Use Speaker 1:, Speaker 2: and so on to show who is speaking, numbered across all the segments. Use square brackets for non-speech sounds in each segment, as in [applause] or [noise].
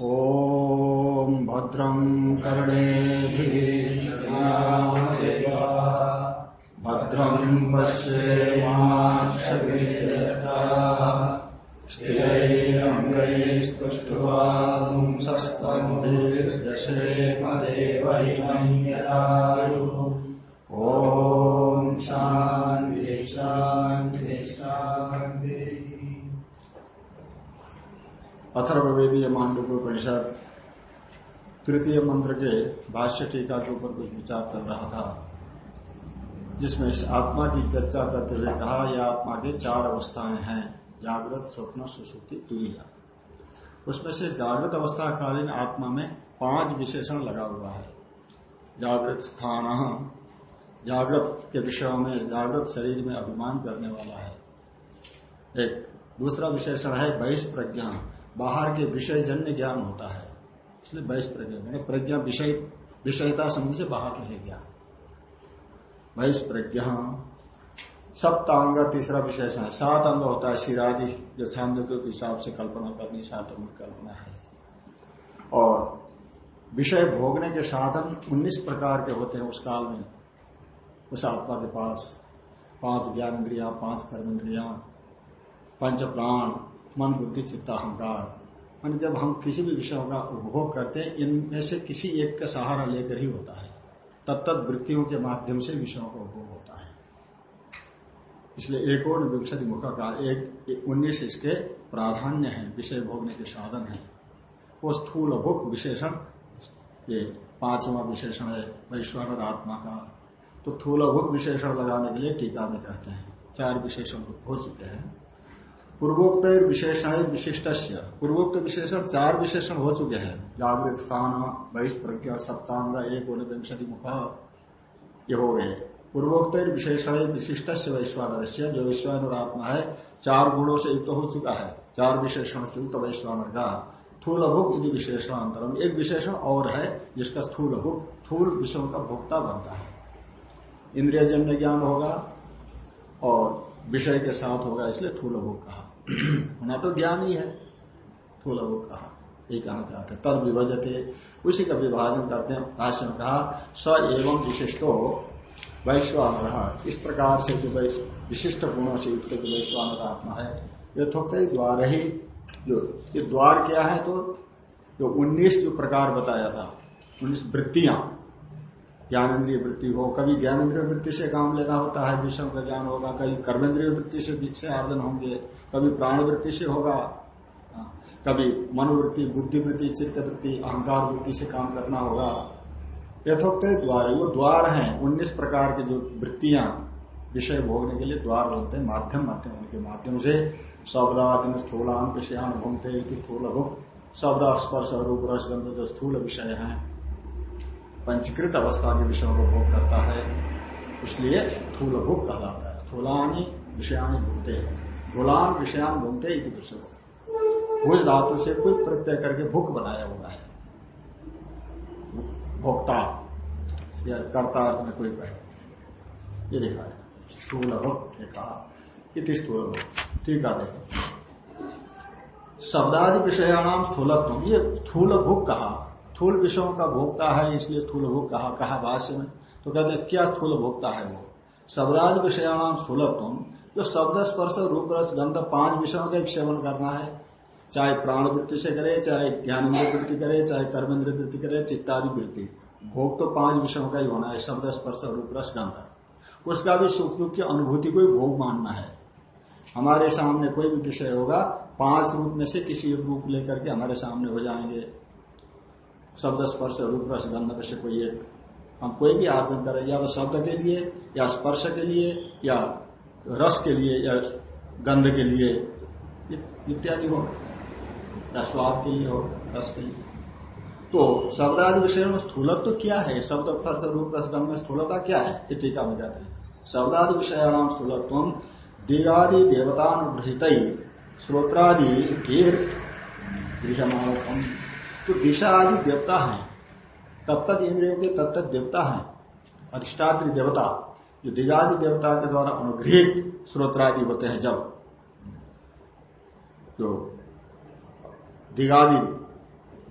Speaker 1: ॐ भद्रं कर्णेभिः भद्रं पश्येमाक्षभिर्यत्राः स्थिरैरङ्गैस्तुष्टुवांसस्तम्भिर्यशेमदेवैनम् ॐ शान्ति शान्ति शान्ति। अथर्वेदीय मांडव्योपनिषद तृतीय मंत्र के भाष्य टीका के ऊपर कुछ विचार चल रहा था। जिसमें इस आत्मा की चर्चा करते हुए कहा, यह आत्मा के चार अवस्थाएँ हैं, जागृत, स्वप्न, सुसुप्ति तुरिया उसमें से जागृत अवस्था कालीन आत्मा में पाँच विशेषण लगा हुआ है। जागृत स्थान, जागृत के विषय में, जागृत शरीर में अभिमान करने वाला है। एक दूसरा विशेषण है बहिष्प्रज्ञा। बाहर के विषय जन्य ज्ञान होता है। इसलिए बहिष्प्रज्ञा मैंने प्रज्ञा विषय, विषयता समझ से बाहर नहीं ज्ञान। बहिष्प्रज्ञा सप्तांग, तीसरा विशेषण है। सात अंग होता है शिरादि, जो छांदों के हिसाब से कल्पना करनी, सात अंग कल्पना है। और विषय भोगने के साधन 19 प्रकार के होते हैं उस काल में। उस आत्मा के पास पाँच ज्ञान इंद्रिया, पाँच कर्म इंद्रिया, पंच प्राण मन बुद्धि चित्ता अहंकार। मान जब हम किसी भी विषयों का उपभोग करते हैं, इनमें से किसी एक का सहारा लेकर ही होता है। तत्त वृत्तियों के माध्यम से विषयों का उपभोग होता है। इसलिए एक और विंशति मुख का एक, उन्नीस इसके प्राधान्य है, विषय भोगने के साधन है। वो स्थूल भुक विशेषण, ये पांचवा विशेषण है, वैश्वान आत्मा का। तो थूल भुक विशेषण लगाने के लिए टीका में कहते हैं। चार विशेषण हो चुके हैं। पूर्वोक्त विशेषण विशिष्ट पूर्वोक्त विशेषण, चार विशेषण हो चुके हैं। जागृत स्थान, बहिष्प्रज्ञा, सप्तांग एक विंशति मुख ये हो गए। पूर्वोक्त विशेषण विशिष्ट वैश्वानर जो वैश्वानर आत्मा है, चार गुणों से युक्त हो चुका है। चार विशेषण से युक्त वैश्वानर का थूल भुक यदि विशेषण अंतरम एक विशेषण और है, जिसका स्थूल भुक थूल विषयों का भोक्ता बनता है। इंद्रिय जन्य ज्ञान होगा और विषय के साथ होगा, इसलिए थूल भुक कहा। होना तो ज्ञान ही है थूल वो कहा ये कहना चाहते तद विभजते, उसी का विभाजन करते हैं। भाष्य में कहा, स एवं विशिष्टो वैश्वानर। इस प्रकार से जो विशिष्ट गुणों से युक्त जो वैश्वानर आत्मा है यथोक्त द्वार ही। जो ये द्वार क्या है तो जो उन्नीस जो प्रकार बताया था, उन्नीस वृत्तियाँ ज्ञानेन्द्रिय वृत्ति हो, कभी ज्ञानेन्द्रिय वृत्ति से काम लेना होता है, विषम का ज्ञान होगा, कभी कर्मेंद्रिय वृत्ति से से आर्दन होंगे, कभी प्राण वृत्ति से होगा कभी मनोवृत्ति, बुद्धि वृत्ति, चित्त वृत्ति, अहंकार वृत्ति से काम करना होगा। यथोक्त द्वार, वो द्वार हैं, उन्नीस प्रकार के जो वृत्तियाँ, विषय भोगने के लिए द्वार बोलते हैं, माध्यम माध्यम उनके माध्यम से। शब्दादि स्थूलान विषयान भूमते स्थूल भुक शब्द, स्पर्श, रूप रसगंध जो स्थूल विषय हैं पंचीकृत अवस्था के विषयों को भोग करता है, इसलिए थूल भूख कहलाता है। स्थूलानी विषयानी भूलते हैं। गुलाम विषयान भूलते इति विषय भूज धातु से कोई प्रत्यय करके भूख बनाया हुआ है। भोक्ता, या कर्ता में कोई कहे। ये देखा है। स्थूल भुक कहा। इति स्थूल भुक ठीक है, देखो। शब्दादि विषयाणाम स्थूलत्व। ये थूल भूख कहा। थूल विषयों का भोगता है, इसलिए थूल भोग कहा कहा भाष्य में। तो कहते क्या थूल भोगता है वो? शब्दादि विषयाणाम स्थूलत्व जो शब्द स्पर्श, रूप रस, गंध पाँच विषयों का सेवन करना है। चाहे प्राण वृत्ति से करे, चाहे ज्ञानेन्द्र वृत्ति करे, चाहे कर्मेंद्र वृत्ति करे, चित्तादि वृत्ति। भोग तो पाँच विषयों का ही होना है, शब्द स्पर्श, रूप रस, गंध। उसका भी सुख दुख की अनुभूति को भोग मानना है। हमारे सामने कोई भी विषय होगा, पाँच रूप में से किसी एक रूप लेकर के हमारे सामने हो जाएँगे। शब्द स्पर्श रूप रस गंध से कोई एक हम कोई भी आर्जन करें, या तो शब्द के लिए, या स्पर्श के लिए, या रस के लिए, या गंध के लिए इत्यादि हो या स्वाद के लिए हो रस के लिए। तो शब्द आदि विषय में स्थूलत्व तो क्या है? शब्द स्पर्श रूप रस गंध में स्थूलता क्या है? ये टीका में कहते हैं। शब्द आदि विषयाणाम स्थूलत्व दिगादि देवतानुगृहित, श्रोत्रादि गीर गृहमाणकम। तो दिशा आदि देवता हैं तत्त इंद्रियों के तत्त देवता हैं, अधिष्ठात्री देवता, जो दिगादि देवता के द्वारा अनुग्रहित स्रोत्रादि होते हैं जब, जो दिगादि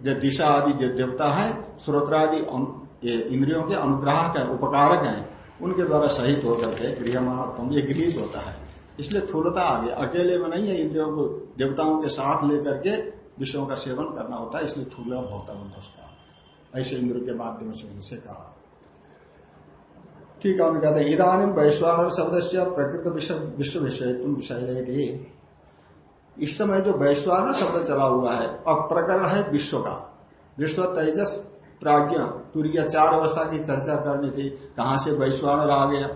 Speaker 1: जो दिशा आदि जो देवता है श्रोत्रादि इंद्रियों के अनुग्राहक है, उपकारक है, उनके द्वारा सहित होकर के गृहमात्म ये गृहित होता है। इसलिए थूलता आ गया अकेले में नहीं है इंद्रियों को देवताओं के साथ लेकर के विषयों का सेवन करना होता है, इसलिए थूल भोक्ता बंध उसका ऐसे इंद्र के माध्यम से उनसे कहा। ठीक है कहते हैं इधानी वैश्वान शब्द से प्रकृत विश्व विषय तुम विषय इस समय जो वैश्वान शब्द चला हुआ है और प्रकरण है विश्व का। विश्व तेजस, प्राज्ञ, तुरीय चार अवस्था की चर्चा करनी थी, कहाँ से वैश्वानर आ गया?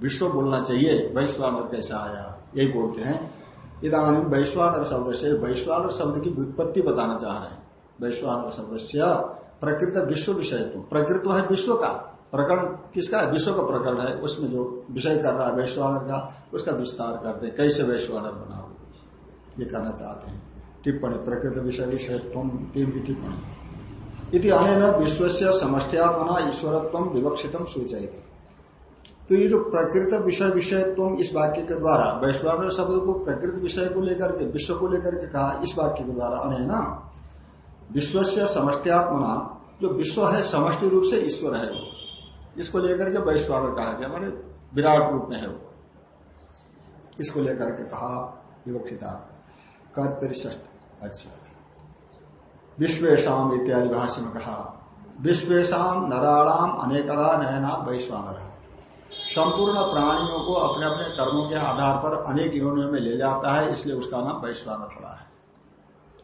Speaker 1: विश्व बोलना चाहिए, वैश्वानर कैसा आया? यही बोलते हैं। इधानी वैश्वानर शब्द से वैश्वानर शब्द की व्युत्पत्ति बताना चाह रहे हैं। वैश्वानर शब्द से प्रकृत विश्व विषय तो प्रकृत है विश्व का प्रकरण किसका है? विश्व का प्रकरण है। उसमें जो विषय कर रहा है वैश्वानर का, उसका विस्तार करते हैं कैसे वैश्वानर बनाओ ये कहना चाहते हैं। टिप्पणी, प्रकृत विषय विषय की टिप्पणी। इति विश्व से समष्ट्यात्मना ईश्वरत्व विवक्षितम सूचय तो ये जो प्रकृत विषय विषय तुम इस वाक्य के द्वारा वैश्वान शब्द को प्रकृत विषय को लेकर के, विश्व को लेकर के कहा, इस वाक्य के द्वारा अन विश्व से समष्ट्यात्मना, जो विश्व है, समष्टि रूप से ईश्वर है वो। इसको लेकर के वैश्वान कहा गया, माने विराट रूप में है वो। इसको लेकर के कहा, विवक्षिता कर्तरिष्ठ अच्छा। विश्वेशम इत्यादि भाष्य में कहा विश्वेशम नराणाम अनेकदा नयना वैश्वानर। संपूर्ण प्राणियों को अपने अपने कर्मों के आधार पर अनेक योनियों में ले जाता है, इसलिए उसका नाम वैश्वानर पड़ा है।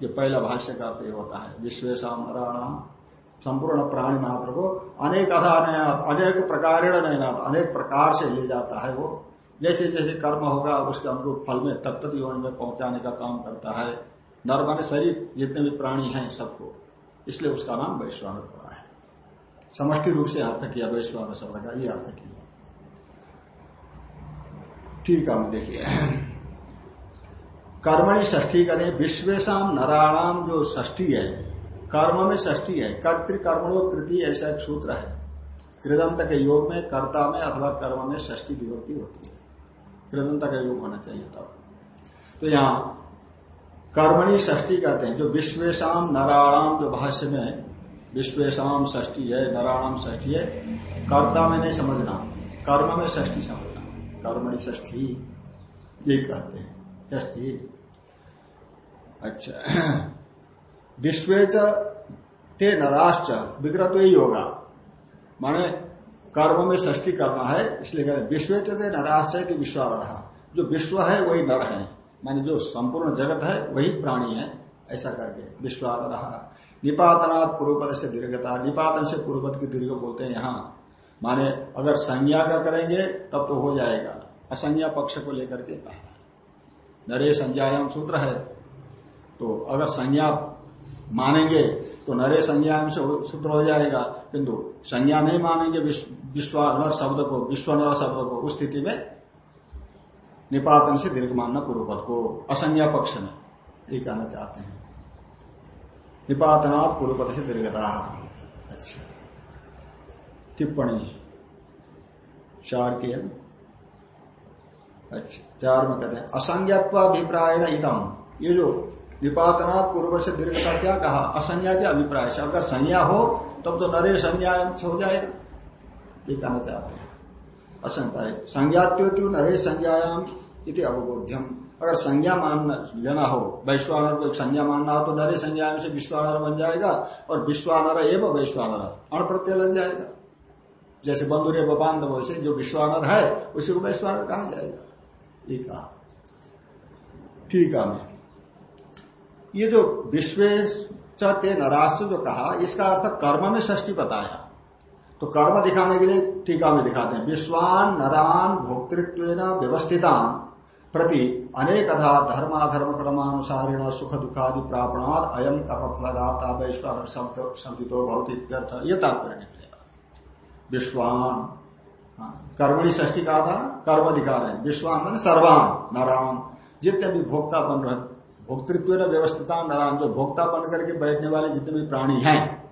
Speaker 1: ये पहला भाष्य का अर्थ होता है विश्वेशम नराणाम संपूर्ण प्राणी मात्र को अनेक अधा नयनाथ अनेक प्रकार नयनाथ अनेक प्रकार से ले जाता है वो। जैसे जैसे कर्म होगा, उसके अनुरूप फल में तत्त योनि में पहुँचाने का काम करता है। नर शरीर, जितने भी प्राणी हैं सबको, इसलिए उसका नाम वैश्वानर पड़ा है। समष्टि रूप से अर्थ किया वैश्वान शब्द का ये अर्थ किया। ठीक है देखिए। कर्मणि ष्ठी करें विश्वेशम नराणाम जो ष्ठी है, कर्म में ष्ठी है कर्तृकर्मणो तृतीय, ऐसा एक सूत्र है। कृदंत के योग में, कर्ता में अथवा कर्म में ष्ठी विभक्ति होती है। कृदंत का योग होना चाहिए तब। तो यहाँ कर्मणि ष्ठी कहते हैं, जो विश्वेशम नारायणाम जो भाष्य में विश्वेशम ष्ठी है नारायणाम ष्ठी है, कर्ता में नहीं समझना। कर्म में ष्ठी समझना। कर्मणि ष्ठी ये कहते हैं। ष्ठी अच्छा। विश्व ते नराश्च विग्रह तो यही होगा। माने कर्म में षष्टि करना है, इसलिए कहते विश्व चते नराश्चय की विश्वावधा। जो विश्व है, वही नर है। माने जो संपूर्ण जगत है, वही प्राणी है। ऐसा करके विश्वावधा। निपातनाथ पूर्वपद से दीर्घता। निपातन से पूर्वपद की दीर्घ बोलते हैं यहाँ। माने अगर संज्ञा का करेंगे, तब तो हो जाएगा। असंज्ञा पक्ष को लेकर के कहा। नरे संज्ञायाम सूत्र है। तो अगर संज्ञा मानेंगे तो नरे संज्ञा से सूत्र हो जाएगा। किंतु संज्ञा नहीं मानेंगे विश्वानर शब्द को, विश्वनर शब्द को, उस स्थिति में निपातन से दीर्घ मानना पूर्व पद को। असंज्ञा पक्ष में, ये कहना चाहते हैं। निपातनाथ पूर्व पद से दीर्घता। टिप्पणी। चार के अच्छा चार में कहते हैं असंज्ञत्वाभिप्राय इदम ये जो निपातना पूर्व से दीर्घ का क्या कहा? असंज्ञा के अभिप्राय? से अगर संज्ञा हो, तब तो नरे संज्ञा हो जाएगा। ये कहना चाहते हैं। असंख्या संज्ञात्यो नरे संज्ञायाम इति अवबोध्यम। अगर संज्ञा मानना लेना हो, वैश्वानर को संज्ञा मानना हो तो नरे संज्ञा से विश्वानर बन जाएगा और विश्वानर एवं वैश्वानर। अण प्रत्यय लग जाएगा। जैसे बंधुरे बपान वैसे जो विश्वानर है, उसी को वैश्वानर कहा जाएगा। ये कहा। ठीक है, मैं। ये जो विश्व ते नराश्र जो कहा, इसका अर्थ कर्म में षष्टि बताया। तो कर्म दिखाने के लिए टीका में दिखाते हैं। विश्वान नरान भोक्तृत्व व्यवस्थितान प्रति अनेक अधा धर्माधर्म क्रमानुसारिण सुख दुखादि प्रापणाद अयम कर्म फलदाता शब्द बहुत इत्यर्थ। ये तात्पर्य विश्वान। हाँ, कर्मणी ष्टी था ना? कर्म रहे हैं। विश्वान मान सर्वान नरान। जितने भी भोक्ता बन रहे भोक्तृत्व व्यवस्थिता नारायण जो भोक्ता बन करके बैठने वाले जितने भी प्राणी हैं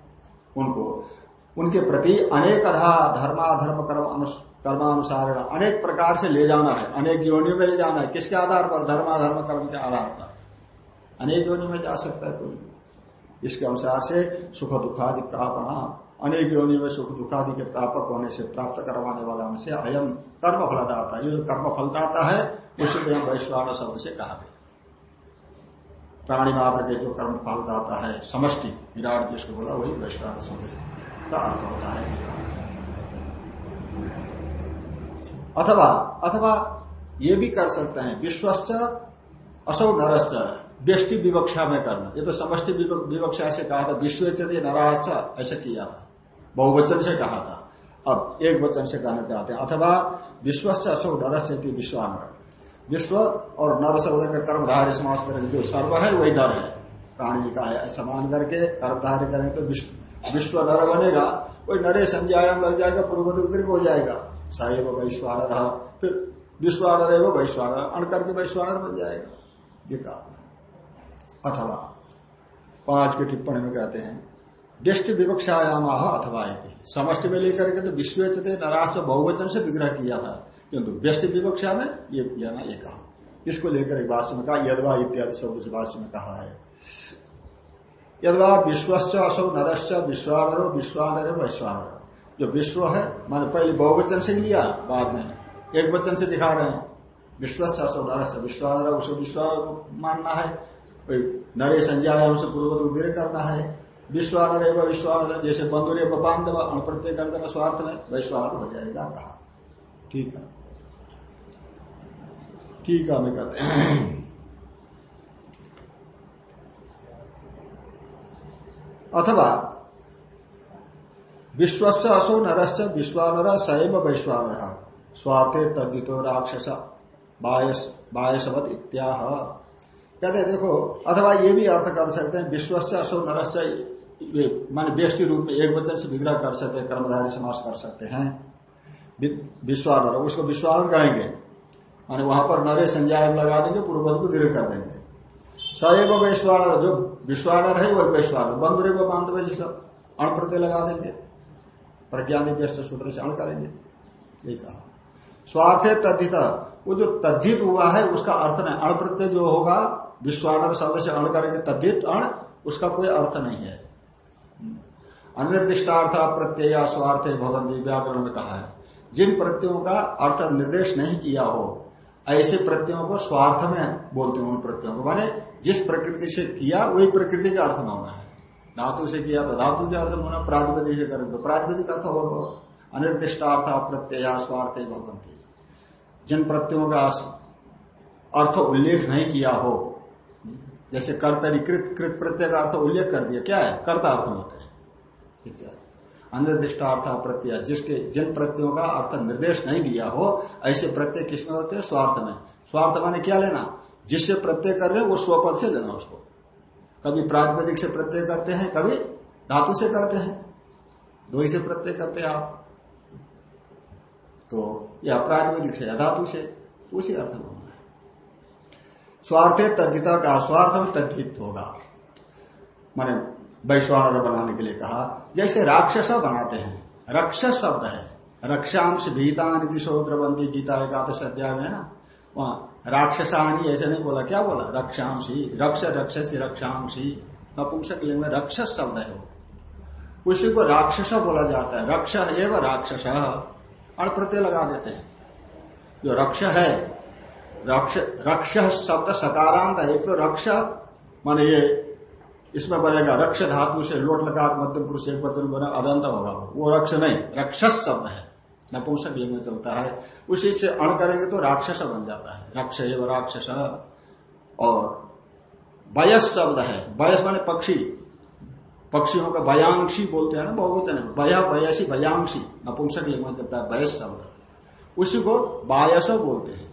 Speaker 1: उनको उनके प्रति अनेक अधा धर्माधर्म कर्म कर्मानुसार अनेक प्रकार से ले जाना है। अनेक योनियों में ले जाना है। किसके आधार पर? धर्माधर्म कर्म के आधार पर। अनेक योनियों में जा सकता है कोई इसके अनुसार से सुख दुखादि प्रापणा अनेक योनि में सुख दुखादि के प्रापक होने से प्राप्त करवाने वाला हमसे अयम कर्म फलदाता ये जो कर्म फलदाता है, उसी को वैश्वान शब्द से कहा गया प्राणी मात्र के जो कर्म फलदाता है, समष्टि, विराट जिसको बोला, वही वैश्वान शब्द का अर्थ होता है। अथवा अथवा ये भी कर सकते हैं, विश्वस्य असौ नरस्य व्यष्टि विवक्षा में करना। ये तो समष्टि विवक्षा से कहा था विश्व नराज ऐसा किया था। बहुवचन से कहा था। अब एक वचन से कहना चाहते हैं, अथवा विश्व से असौ नरस्य विश्वानर। विश्व और नर शब्द का कर्मधार्य समास करेंगे जो सर्व है, वही नर है। प्राणी का है ऐसा मान करके कर्मधार्य करेंगे तो विश्व विश्व नर बनेगा। वही नरे संज्ञायाम लग जाएगा पूर्व उद्रिक हो जाएगा। साहेब वैश्वानर। फिर विश्वानर है वो वैश्वानर, अण करके वैश्वानर बन जाएगा। ये कहा। अथवा, पाँच की टिप्पणी में कहते हैं व्यष्टि विवक्षायाम अथवा समष्टि में लेकर के तो विश्व नराश बहुवचन से विग्रह किया था। किंतु व्यष्टि विवक्षा में ये ना, ये कहा। इसको लेकर एक भाष्य में कहा, यदवा इत्यादि शब्द से भाष्य में कहा है। यदवा विश्वश्च असौ नरश्च विश्वानरो विश्वानर वैश्वानर। जो विश्व है, माने पहले बहुवचन से लिया, बाद में। एक वचन से दिखा रहे हैं। विश्वस्त असौ नरस्य विश्वानर, उसको विश्वानर को मानना है। नरे संज्ञा है, उसे पूर्वत उदय करना है। विश्वानर एवं विश्वानर, जैसे बंधुरे बांधव अणप्रत्यय कर देना स्वार्थ में वैश्वानर हो जाएगा कहा। ठीक है। ठीक है, हमें कहते हैं। अथवा, विश्वस्य असो नरस्य, विश्वानर सैव वैश्वानर। स्वार्थे तद्दितो राक्षस, बायस, बायसवत इत्याह। कहते देखो, अथवा ये भी अर्थ कर सकते हैं, विश्वस्य असो नरस्य मान व्यष्टि रूप में एक वचन से विग्रह कर सकते हैं, कर्मधारी समास कर सकते हैं। विश्वानर उसको विश्वानर कहेंगे। माने वहाँ पर नरे संज्ञा लगा देंगे पूर्वपद को दीर्घ कर देंगे। सैव वैश्वानर, जो विश्वानर है वही वैश्वानर। बंधुरे व बांधव जी सब अण प्रत्यय लगा देंगे। प्रज्ञानी व्यस्त सूत्र से अण करेंगे। ये कहा। स्वार्थे तद्धित, वो जो तद्धित हुआ है, उसका अर्थ नहीं। अण प्रत्यय जो होगा, विश्वानर शब्द से अण करेंगे, तद्धित अण, उसका कोई अर्थ नहीं है। अनिर्दिष्टार्थ प्रत्यय स्वार्थ भगवंती व्याकरण में कहा है। जिन प्रत्ययों का अर्थ निर्देश नहीं किया हो, ऐसे प्रत्ययों को स्वार्थ में बोलते हैं उन प्रत्ययों को। माने जिस प्रकृति से किया, वही प्रकृति का अर्थ में होना है। धातु से किया तो धातु के अर्थ होना प्रातिपदिक से करेंगे तो प्रातिपदिक अर्थ हो अनिर्दिष्टार्थ प्रत्यय स्वार्थ भगवंती जिन प्रत्ययों का अर्थ उल्लेख नहीं किया हो, जैसे कर्तरी कृत कृत प्रत्यय का अर्थ उल्लेख कर दिया, क्या है? कर्ता अर्थ होते हैं। इत्यादि अनिर्दिष्टार्थ प्रत्यय जिसके जिन प्रत्ययों का अर्थ निर्देश नहीं दिया हो, ऐसे प्रत्यय किसमें होते हैं? स्वार्थ में। स्वार्थ माने क्या लेना? जिससे प्रत्यय कर रहे वो स्वपद से लेना उसको। कभी प्रातिपदिक से प्रत्यय करते हैं, कभी धातु से करते हैं। दो ही से प्रत्यय करते हैं आप। तो यह प्रातिपदिक से धातु से, उसी अर्थ में होना है। स्वार्थे तद्धिता का, स्वार्थ में तद्धित होगा। माने वैश्वाणर बनाने के लिए कहा, जैसे राक्षस बनाते हैं, रक्षस शब्द है। रक्षांश भीता निधि शोद्रबंदी गीता एकादश अध्याय में ना? वहाँ राक्षसानी ऐसे नहीं बोला, क्या बोला? रक्षांशी, रक्ष, रक्षसी, रक्षांशी। नपुंसक लिंग में रक्षस शब्द है वो। उसी को राक्षस बोला जाता है, रक्ष एवं राक्षस। अण प्रत्यय लगा देते हैं। जो रक्ष है, रक्ष रक्ष शब्द सकारांत है, एक तो रक्ष, माने ये इसमें बनेगा रक्ष धातु से लोट लगा मध्यम पुरुष एक वचन बना, अदंत होगा वो। रक्ष नहीं, रक्षस शब्द है। नपुंसक लिंग में चलता है। उसी से अण करेंगे तो राक्षस बन जाता है। रक्ष एवं राक्षस। और वयस शब्द है। वयस माने पक्षी। पक्षियों का भयांशी बोलते हैं ना बहुवचन भया वयसी भयांशी। नपुंसक लिंग में चलता है वयस शब्द। उसी को बायस बोलते हैं।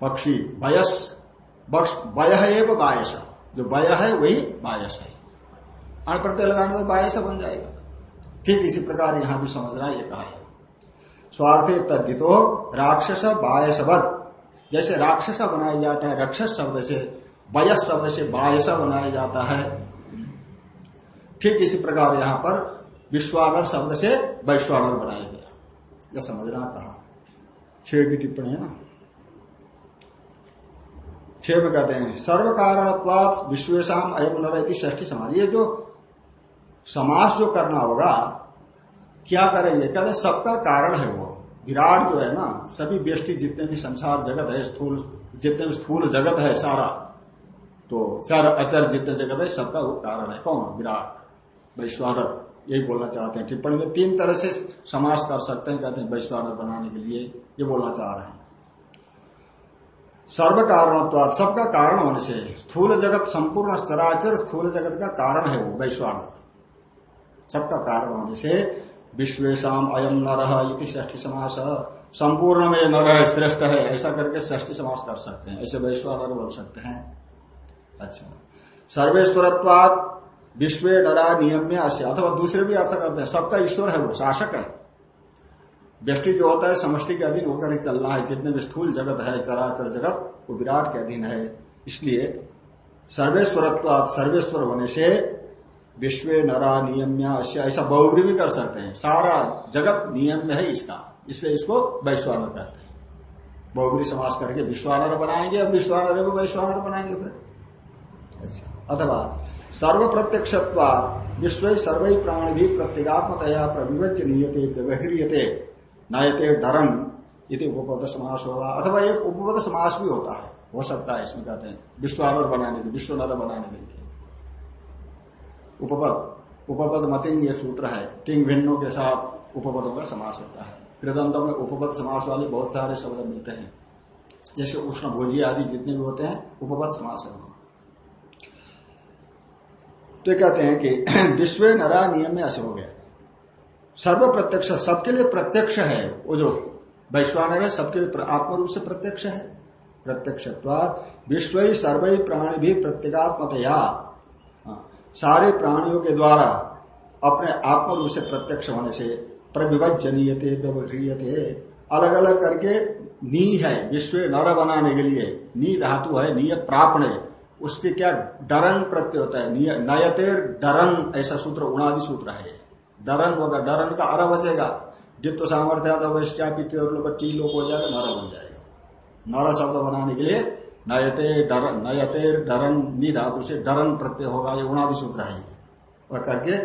Speaker 1: पक्षी वयस वय एवं बायस। जो वय है, वही बायस है। अण प्रत्यय लगाने में बायस बन जाएगा। ठीक इसी प्रकार यहाँ भी समझ समझना ये कहा है। स्वार्थे तद्धितो राक्षस बायसवध जैसे राक्षस बनाया जाता है, रक्षस शब्द से, वयस शब्द से बायसा बनाया जाता है। ठीक इसी प्रकार यहाँ पर विश्वानर शब्द से वैश्वानर बनाया गया। यह समझना कहा। छह की टिप्पणी है ना? में कहते हैं सर्व कारणत्वाद विश्वेशम अयम नरती ष्ठी समाज ये जो समास जो करना होगा, क्या करेंगे कहते सबका कारण है वो। विराट जो है ना, सभी व्यष्टि जितने भी संसार जगत है, स्थूल, जितने भी स्थूल जगत है सारा तो चर अचर जितने जगत है, सबका वो कारण है। कौन? विराट। वैश्वानर, यही बोलना चाहते हैं। टिप्पणी में तीन तरह से समास कर सकते हैं, कहते हैं, वैश्वानर बनाने के लिए। ये बोलना चाह रहे हैं। सर्व कारणत्वाद सबका कारण होने से, स्थूल जगत संपूर्ण चराचर स्थूल जगत का कारण है वो, वैश्वानर। सबका कारण होने से विश्वेशम अयम नर रह ष्ठी समास। संपूर्ण में न रह श्रेष्ठ है, ऐसा करके ष्ठी समास कर सकते हैं, ऐसे वैश्वानर बोल सकते हैं। अच्छा। सर्वेश्वरत्वाद विश्व डरा नियम्य अस्य अथवा दूसरे भी अर्थ करते हैं, सबका ईश्वर है वो, शासक है। व्यष्टि जो होता है, समष्टि के अधीन होकर ही चलना है। जितने भी स्थूल जगत है, चराचर जगत, वो विराट के अधीन है। इसलिए सर्वेश्वरत्वाद सर्वेश्वर होने से विश्व नरा नियम्य ऐसा बहुग्री भी कर सकते हैं। सारा जगत नियम में है इसका। इसलिए इसको वैश्वानर कहते हैं। बहुग्री समास करके विश्वानर बनाएँगे, अब विश्वानर को वैश्वानर बनाएँगे फिर। अच्छा अथवा सर्व प्रत्यक्ष विश्व सर्व प्राणी भी प्रत्येगात्मतया प्रविवच्य नियते, व्यवह्रियते। नयते डरन यदि उपपद समास होगा अथवा एक उपपद समास भी होता है। हो सकता है, इसमें कहते हैं विश्वानर बनाने के विश्व नर बनाने के लिए। उपपद उपपद मतिंग ये सूत्र है, तिंग भिन्नों के साथ उपपदों का समास होता है। कृदंत में उपपद समास वाले बहुत सारे शब्द मिलते हैं। जैसे उष्ण भोजी आदि जितने भी होते हैं, उपपद समास है तो कहते हैं कि [clears throat] विश्व नरा नियम में ऐसे हो। गया सर्व प्रत्यक्ष सबके लिए प्रत्यक्ष है वो जो वैश्वानर है, सबके लिए आत्म रूप से प्रत्यक्ष है। प्रत्यक्ष विश्व सर्व प्राणी भी प्रत्येगात्मतया सारे प्राणियों के द्वारा अपने आत्म रूप से प्रत्यक्ष होने से प्रविभजनीयते व्यवह्रियते। अलग अलग करके नी है, विश्व नर बनाने के लिए। नी धातु है नीय प्रापणे। उसके क्या डरन प्रत्यय होता है? नयतेर डरन, ऐसा सूत्र उनादि सूत्र है। डरन होगा, डरन का अर बचेगा। जित्व सामर्थ्य टी लोग हो जाएगा नर बन जाएगा। नर शब्द बनाने के लिए नयते डरन नयते डरन नी धातु से डरन प्रत्यय होगा, ये उनादि सूत्र है ये। वह करके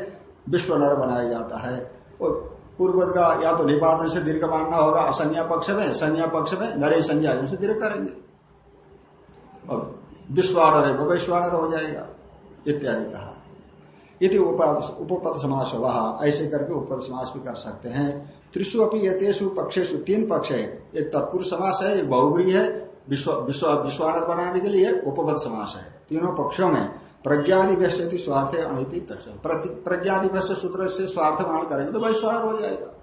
Speaker 1: विश्व नर बनाया जाता है। और पूर्व का या तो निपातन से दीर्घ मानना होगा, असंज्ञा पक्ष में, संज्ञा पक्ष में नरे संज्ञा से दीर्घ करेंगे। और विश्वानर है, वो वैश्वानर हो जाएगा, इत्यादि कहा। यदि उपपद समास वह ऐसे करके उपपद समास भी कर सकते हैं। त्रिशु अपनी यतेषु पक्षेशु तीन पक्ष है। एक तत्पुरुष समास है, एक बहुग्री है, विश्व विश्व बनाने के लिए उपपद समास है। तीनों पक्षों में प्रज्ञादि व्यस्ति स्वार्थ अनिति प्रज्ञादि व्यस्त सूत्र से स्वार्थ मान करेंगे तो वैश्वानर हो जाएगा।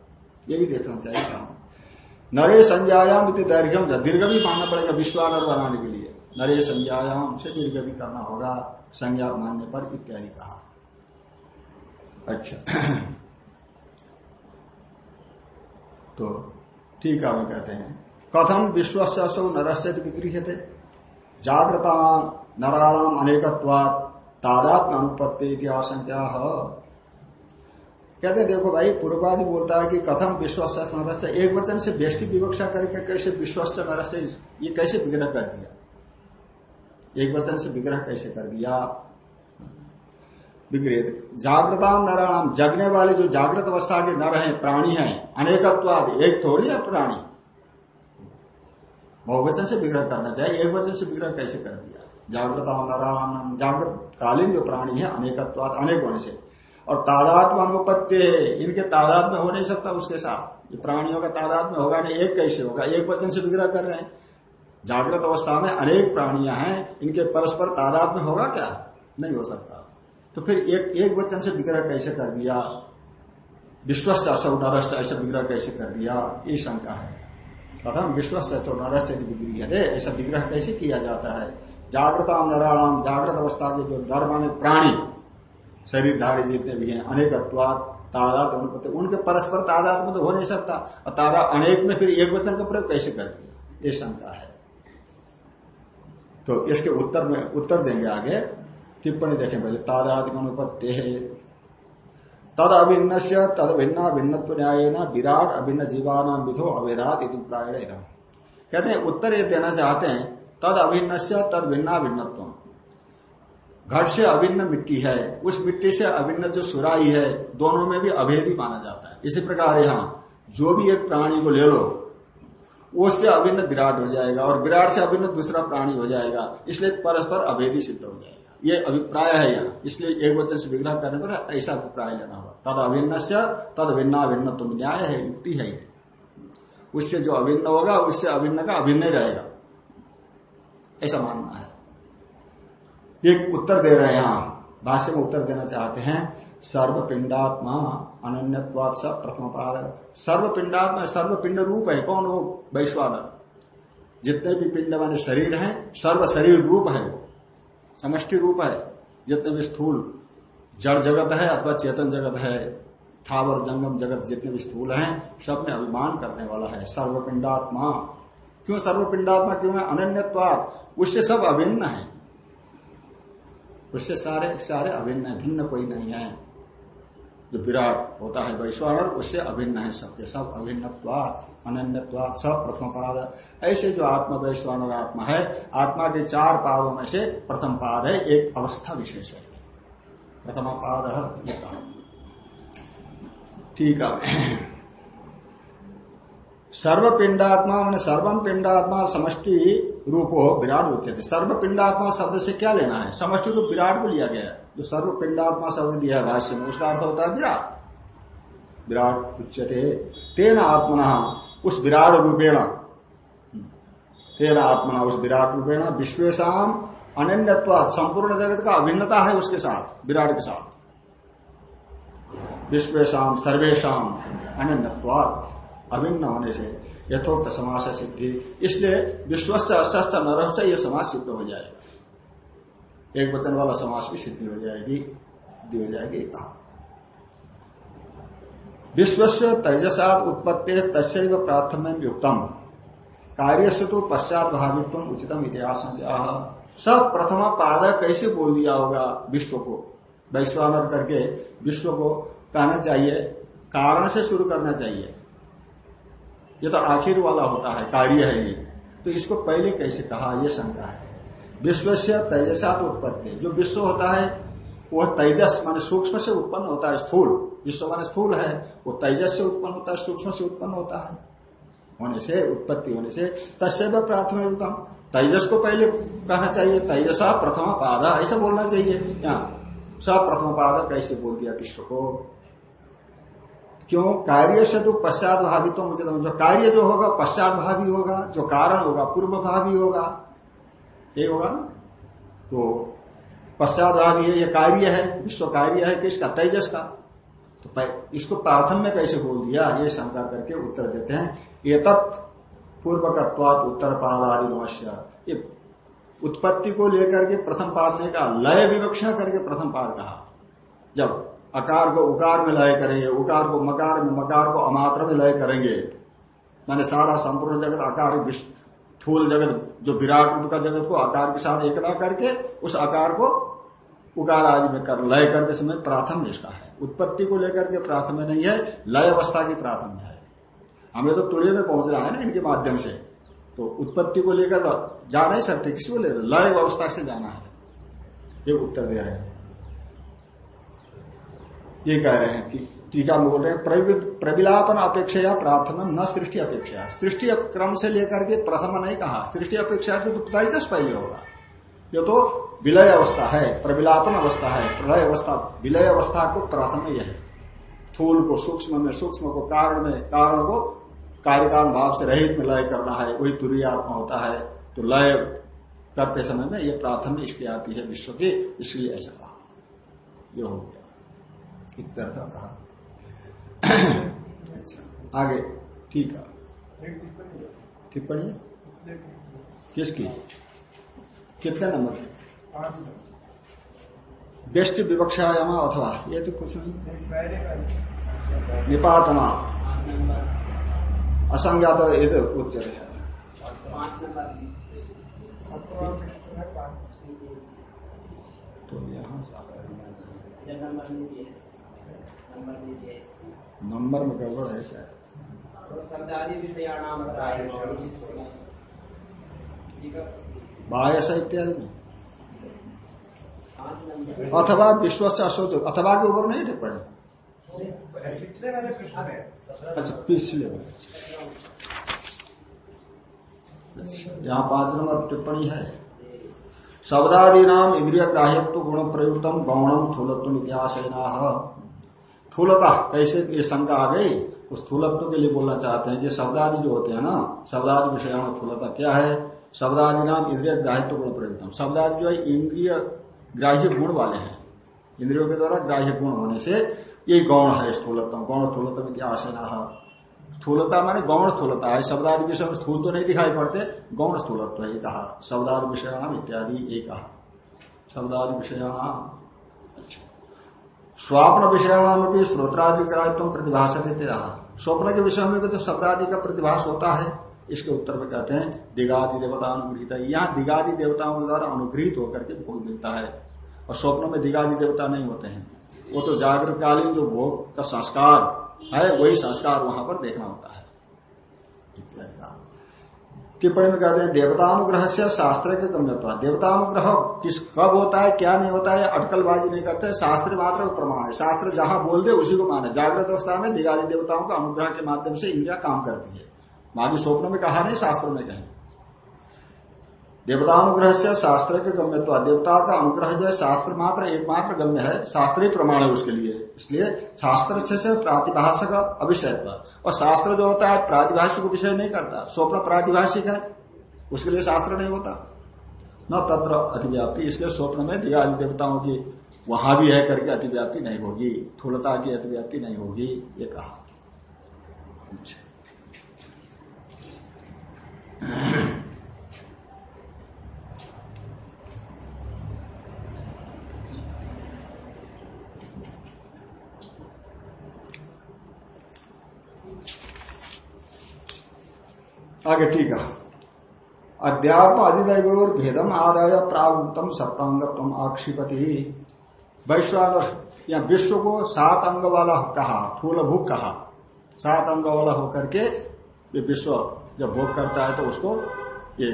Speaker 1: ये भी देखना चाहिए नरे संज्ञायाम इतने दैर्घ्यम दीर्घ भी मानना पड़ेगा विश्वानर बनाने के लिए। नरे संज्ञायाम से दीर्घ भी करना होगा, संज्ञा मानने पर इत्यादि कहा। अच्छा। तो ठीक है वो कहते हैं। कथम विश्वसौ नरस्य विगृह थे जागृता नराणाम अनेकत्वाद तादात्म अनुपत्ति इतिहास क्या कहते देखो भाई, पूर्वादि बोलता है कि कथम विश्वास नरस्य एक वचन से बेष्टि विवक्षा करके कैसे विश्वास नरस्य ये कैसे विग्रह कर दिया? एक वचन से विग्रह कैसे कर दिया? विग्रह जागृता नराणाम जगने वाले जो जागृत अवस्था के नर हैं प्राणी हैं, अनेकत्वाद, एक थोड़ी है प्राणी। बहुवचन से विग्रह करना चाहिए, एक वचन से विग्रह कैसे कर दिया? जागृत नारायण जागृत कालीन जो प्राणी है, अनेकत्वाद, अनेक होने से। और तादात्म अनुपत्य इनके तादाद में हो नहीं सकता उसके साथ। ये प्राणियों का तादाद में होगा नहीं, एक कैसे होगा? एक वचन से विग्रह कर रहे हैं। जागृत अवस्था में अनेक प्राणियाँ हैं, इनके परस्पर तादाद में होगा क्या? नहीं हो सकता। तो फिर एक एक वचन से विग्रह कैसे कर दिया? विश्वस्त असौडरस्य ऐसे विग्रह कैसे कर दिया? ये शंका है। कथम विश्व से चौनर से विग्रह ऐसा विग्रह कैसे किया जाता है? जागृता नराणाम जागृत अवस्था के जो नर माने प्राणी, शरीरधारी जितने भी हैं अनेकत्वाद तादात अनुपति उनके परस्पर तादात में तो हो नहीं सकता। और तादा अनेक में फिर एक वचन का प्रयोग कैसे कर दिया? ये शंका है। तो इसके उत्तर में, उत्तर देंगे आगे। टिप्पणी देखें पहले तादात अनुपत्ति तद अभिन्न से तद भिन्ना भिन्नत्व न्याय न विराट अभिन्न जीवान विधो अवेदात इति प्रायण कहते हैं उत्तर ये देना चाहते हैं तद अभिन्न से तद भिन्ना भिन्नत्व घट से अभिन्न मिट्टी है, उस मिट्टी से अभिन्न जो सुराई है, दोनों में भी अभेदी माना जाता है। इसी प्रकार यहाँ, जो भी एक प्राणी को ले लो, उससे अभिन्न विराट हो जाएगा, और विराट से अभिन्न दूसरा प्राणी हो जाएगा, इसलिए परस्पर अभेदी सिद्ध हो जाएगा। ये अभिप्राय है यहाँ। इसलिए एक वचन से विग्रह करने पर ऐसा अभिप्राय लेना होगा। तद अभिन्न से तद भिन्ना अभिन्न तुम न्याय है, युक्ति है ये। उससे जो अभिन्न होगा, उससे अभिन्न का अभिन्न रहेगा। ऐसा मानना है। एक उत्तर दे रहे हैं भाष्य में उत्तर देना चाहते हैं, सर्वपिंडात्मा अनन्यवाद सब प्रथम पाद। सर्वपिंडात्मा, सर्वपिंड रूप है, कौन वो वैश्वानर। जितने भी पिंड माने शरीर हैं सर्व शरीर रूप है वो। समष्टि रूप है, जितने भी स्थूल जड़ जगत है अथवा चेतन जगत है, थावर जंगम जगत जितने भी स्थूल हैं, सब में अभिमान करने वाला है, सर्वपिंडात्मा। क्यों सर्वपिंडात्मा? क्यों है? अनन्यवाद उससे सब अभिन्न है। उससे सारे सारे अभिन्न भिन्न कोई नहीं है। जो विराट होता है वैश्वानर, उससे अभिन्न है सबके सब अभिन्नवाद अनन्यवाद सब प्रथम पाद ऐसे जो आत्मा वैश्वानर आत्मा है, आत्मा के चार पादों में से प्रथम पाद है, एक अवस्था विशेष है। प्रथम पाद ठीक है। [clears throat] सर्वपिंडात्मा, मैंने सर्वम पिंडात्मा, समष्टि रूप हो, विराट उच्चते सर्वपिंडात्मा शब्द से क्या लेना है? समष्टि रूप विराट को लिया गया जो सर्वपिंडात्मा शब्द दिया भाष्य में, उसका अर्थ होता है विराट। विराट उच्चते तेना आत्मना, उस विराट रूपेण। तेना आत्मना, उस विराट रूपेण। विश्वेशम अनन्यत्वाद संपूर्ण जगत का अभिन्नता है उसके साथ, विराट के साथ। विश्वेशम सर्वेशम अनन्यत्वाद अभिन्न होने से यथोक्त समास सिद्धि। इसलिए विश्व से अस्त नर से यह समाज सिद्ध हो जाएगा। एक वचन वाला समास भी सिद्धि हो जाएगी, सिद्धि हो जाएगी कहा। विश्व से तेजसा उत्पत्ति तस्व प्राथम युक्तम। कार्य से तो पश्चात भावित्व उचितम इतिहास सब प्रथम पाद कैसे बोल दिया होगा विश्व को? वैश्वानर करके विश्व को कहना चाहिए, कारण से शुरू करना चाहिए। ये तो आखिर वाला होता है, कार्य है ये। तो इसको पहले कैसे कहा यह शंका है। विश्व से तेजसात उत्पत्ति। जो विश्व होता है वह तेजस माने सूक्ष्म से उत्पन्न होता है, स्थूल। विश्व माने स्थूल है, वो तेजस से उत्पन्न होता है, सूक्ष्म से उत्पन्न होता है। होने से उत्पत्ति, होने से तस्व प्राथमिकतम तेजस को पहले कहना चाहिए, तेजसा प्रथम पादा, ऐसा बोलना चाहिए। यहाँ सब प्रथम पादा कैसे बोल दिया विश्व को? क्यों? कार्य से तो पश्चात भावी तो मुझे जो कार्य जो होगा पश्चात भावी होगा, जो कारण होगा पूर्व भावी होगा। ये होगा ना? तो पश्चात भावी है, ये कार्य है, विश्व कार्य है, किसका? तेजस का तो इसको प्राथम में कैसे बोल दिया? ये शंका करके उत्तर देते हैं। ये तत् पूर्वकत्वात उत्तर पादादिवश्य। ये उत्पत्ति को लेकर के प्रथम पाद ने कहा, लय विवक्षा करके प्रथम पाद कहा। जब अकार को उकार में लय करेंगे, उकार को मकार में मकार को अमात्र में लय करेंगे। माने सारा संपूर्ण जगत आकार थूल जगत, जो विराट रूप का जगत को आकार के साथ एकता करके, उस आकार को उकार आदि में कर, लय करते समय प्राथम इसका है। उत्पत्ति को लेकर के प्राथम्य नहीं है, लय अवस्था की प्राथम्य है। हमें तो तुरे में पहुँचना है ना इनके माध्यम से। तो उत्पत्ति को लेकर जा नहीं सकते किसी को ले लय अवस्था से जाना है। ये उत्तर दे रहे हैं। ये कह रहे हैं कि टीका में बोल रहे हैं प्रविलापन अपेक्षा या प्राथम न सृष्टि अपेक्षा सृष्टि क्रम से लेकर के प्रथम नहीं कहा। सृष्टि अपेक्षा तो तेजस पहले होगा। ये तो विलय अवस्था है, प्रविलापन अवस्था है, प्रलय अवस्था, विलय अवस्था को प्रथम यह है। थूल को सूक्ष्म में, सूक्ष्म को कारण में, कारण को कार्यकाल भाव से रहित में लय करना है, वही तुरी आत्मा होता है तो लय करते समय में यह प्राथमिक इसकी आती है विश्व की, इसलिए ऐसा कहा। ये हो गया। इत्यर्थ कहा। [coughs] अच्छा आगे, ठीक है। टिप्पणी? किसकी? कितने नंबर बेस्ट विवक्षायाम अथवा, ये तो कुछ नहीं। निपातना। असंज्ञात इधर उच्चते है। तो यहाँ नंबर में गड़बड़ है शायद। बायस इत्यादि में? अथवा विश्व से अशोच अथवा के ऊपर नहीं टिप्पणी? अच्छा पिछले यहाँ पाँच नंबर टिप्पणी है। शब्दादी नाम इंद्रिय ग्राह्यत्व गुण प्रयुक्तम गौणम थूलत्व इतिहास थूलता कैसे ये शंका आ गई उस स्थूलत्व के लिए बोलना चाहते हैं कि शब्दादि जो होते हैं ना, शब्दादि विषय थूलता क्या है? शब्दादि नाम इंद्रिय ग्राह्यत्व गुण प्रयुक्तम शब्दादि जो है, इंद्रिय ग्राह्य गुण वाले हैं। इंद्रियों के द्वारा ग्राह्य गुण होने से ये गौण है स्थूलतम गौण स्थूलतम इतिहास स्थूलता माने गौण स्थूलता है। शब्दादि विषय में स्थूल तो नहीं दिखाई पड़ते, गौण स्थूलत्व है कहा शब्दादि विषयाणाम इत्यादि ये कहा शब्दादि विषयाणाम अच्छा स्वप्न विषयाणाम भी श्रोत्रादि ग्राह्यत्व प्रतिभाषा रहा। स्वप्न के विषय में भी तो शब्दादि का प्रतिभाष होता है। इसके उत्तर में कहते हैं दिगादि देवता अनुग्रहित है यहाँ दिगादि देवताओं के द्वारा अनुग्रहित होकर के भोग मिलता है। और स्वप्न में दिगादि देवता नहीं होते हैं। वो तो जागृत कालीन जो भोग का संस्कार है, वही संस्कार वहाँ पर देखना होता है। टिप्पणी में कहते हैं देवतानुग्रह से शास्त्र के गम्यत्व देवतानुग्रह किस कब होता है, क्या नहीं होता है, अटकलबाजी नहीं करते, शास्त्र मात्र प्रमाण है। शास्त्र जहाँ बोल दे, उसी को माने। जागृत अवस्था में दिगारी देवताओं का अनुग्रह के माध्यम से इंद्रिया काम करती है। बाकी स्वप्न में कहा नहीं, शास्त्र में कहें। देवतानुग्रह से शास्त्र के गम्यत्व देवता का अनुग्रह जो है, शास्त्र मात्र एकमात्र गम्य है, शास्त्रीय प्रमाण है उसके लिए। इसलिए शास्त्र से प्रातिभाषक अभिषय और शास्त्र जो होता है, प्रातिभाषिक विषय नहीं करता, स्वप्न प्रातिभाषिक है। उसके लिए शास्त्र नहीं होता। न तत्र अतिव्याप्ति, इसलिए स्वप्न में दिगादि देवताओं की वहाँ भी है करके अतिव्याप्ति नहीं होगी, थूलता की अतिव्याप्ति नहीं होगी, ये कहा। आगे ठीक है। अध्यात्म अधिदैव और भेदम आदाय प्रागुक्तम सप्तांगत्व आक्षिपति। वैश्वानर, या विश्व को सात अंग वाला कहा थूल भूख कहा। सात अंग वाला होकर के ये विश्व जब भोग करता है तो उसको ये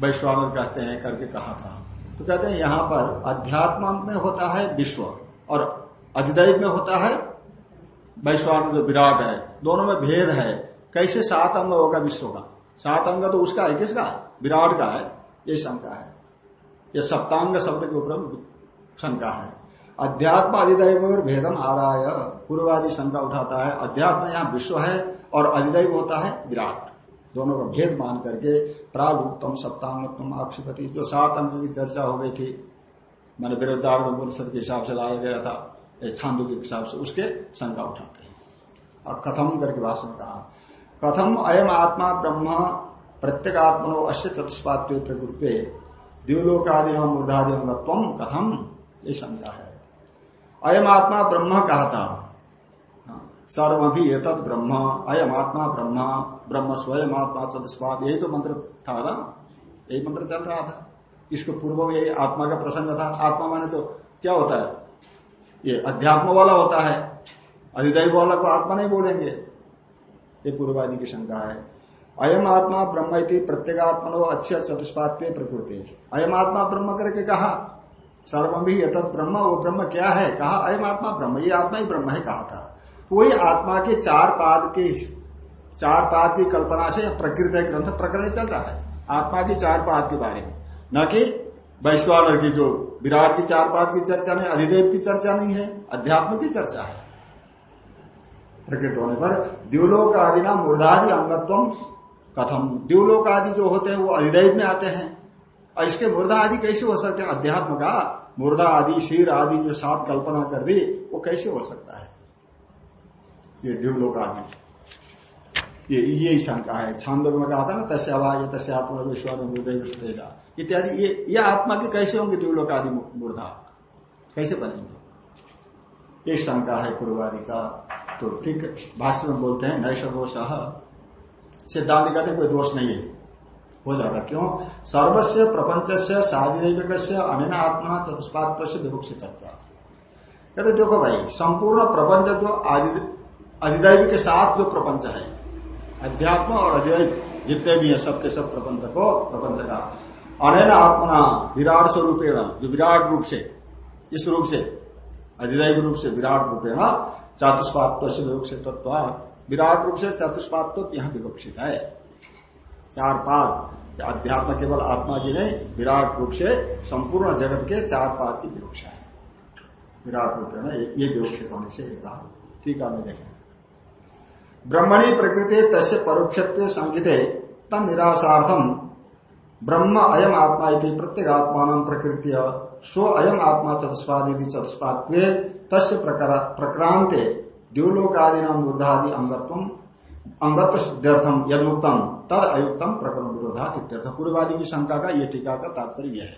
Speaker 1: वैश्वानर कहते हैं करके कहा था। तो कहते हैं यहाँ पर अध्यात्म में होता है विश्व और अधिदैव में होता है वैश्वान जो विराट है। दोनों में भेद है। कैसे सात अंग होगा विश्व का? सात अंग तो उसका है, किसका विराट का है, ये शंका है। ये सप्तांग शब्द के ऊपर शंका है। अध्यात्म अधिदैव और भेदम आदाय। पूर्वादि शंका उठाता है, अध्यात्म यहाँ विश्व है और अधिदैव होता है विराट। दोनों का भेद मान करके प्राग उत्तम सप्तांगोत्तम आक्षिपति, जो सात अंग की चर्चा हो गई थी, मैंने विरुद्धारण के हिसाब से लाया गया था छांदो के हिसाब से उसके शंका उठाते हैं। और कथम करके भाषण कहा कथम अयम आत्मा ब्रह्म प्रत्येक आत्मनो अश्य चतुष्पात्व प्रकृति। द्व्योलोकादि मूर्धादि अंगत्व कथम? ये शंका है। अयम आत्मा ब्रह्म कहा था हाँ, सर्व भी एतत् ब्रह्म। अयम आत्मा ब्रह्म। ब्रह्म स्वयं आत्मा चतुष्पाद। यही तो मंत्र था ना? यही मंत्र चल रहा था। इसके पूर्व में यही आत्मा का प्रसंग था। आत्मा माने तो क्या होता है? ये अध्यात्म वाला होता है। अधिदैव वाला को आत्मा नहीं बोलेंगे। ये पूर्वादि की शंका है। अयम आत्मा ब्रह्म प्रत्येगात्मनो अच्छे चतुष्पात प्रकृति। अयम आत्मा ब्रह्म करके कहा, सर्व भी यथ ब्रह्म, वो ब्रह्म क्या है? कहा, अयम आत्मा ब्रह्म, ये आत्मा ही ब्रह्म है कहा था। वही आत्मा के चार पाद के, चार पाद की कल्पना से प्रकृति ग्रंथ, प्रकरण चल रहा है। आत्मा की चार पाद के बारे में। न कि वैश्वानर की जो, विराट की चार पाद की चर्चा नहीं अधिदेव की चर्चा नहीं है, अध्यात्म की चर्चा है। प्रकट होने पर द्व्योलोक आदि ना मूर्धादि अंगत्व कथम द्व्योलोक आदि जो होते हैं, वो अधिदैव में आते हैं। इसके मुर्दा आदि कैसे हो सकते हैं? अध्यात्म का मुर्दा आदि शीर आदि जो सात कल्पना कर दी, वो कैसे हो सकता है? ये द्व्योलोक आदि ये यही शंका है। छांदोग में कहा था ना तस्यावा ये तस्यात्म विश्वास इत्यादि, ये ये आत्मा के कैसे होंगे द्व्योलोक आदि मूर्धा? कैसे बनेंगे? ये शंका है पूर्वादि का। तो ठीक भाष्य में बोलते हैं नैश दोष। सिद्धांत कहते कोई दोष नहीं है। हो जाता, क्यों? सर्वस्व प्रपंच से साधिक से अनिन आत्मा चतुष्पात्व से विभुक्षित कहते, देखो भाई, संपूर्ण प्रपंच जो अधिदैव के साथ जो प्रपंच है, अध्यात्म और अधिदैव, जितने भी है, सबके सब प्रपंच को, प्रपंच का, अनैन आत्मना विराट स्वरूपेण, जो विराट रूप से, इस रूप से अधिदैव रूप से विराट रूपेण चतुष्पात्व से विवक्षित विराट रूप से चतुष्पात्व यहाँ विवक्षित है। चार पाद अध्यात्म केवल आत्मा की नहीं, विराट रूप से संपूर्ण जगत के चार पाद की विवक्षा है। विराट रूप है ना ये विवक्षित होने से एक ठीक है देखें ब्रह्मणी प्रकृति तस्य परोक्षत्व संगित तन निराशार्थम ब्रह्म अयम आत्मा इति प्रत्येक आत्मा प्रकृति स्व अयम आत्मा चतुष्पादी चतुष्पात्व तस्य प्रक्रांते द्योलोकादि मूर्धादि अंगत्व अंगत्व सिद्ध्यर्थम यदुक्तम तद अयुक्तम प्रकरण विरोधा इत्यर्थ। पूर्वादि की शंका का ये टीका का तात्पर्य है।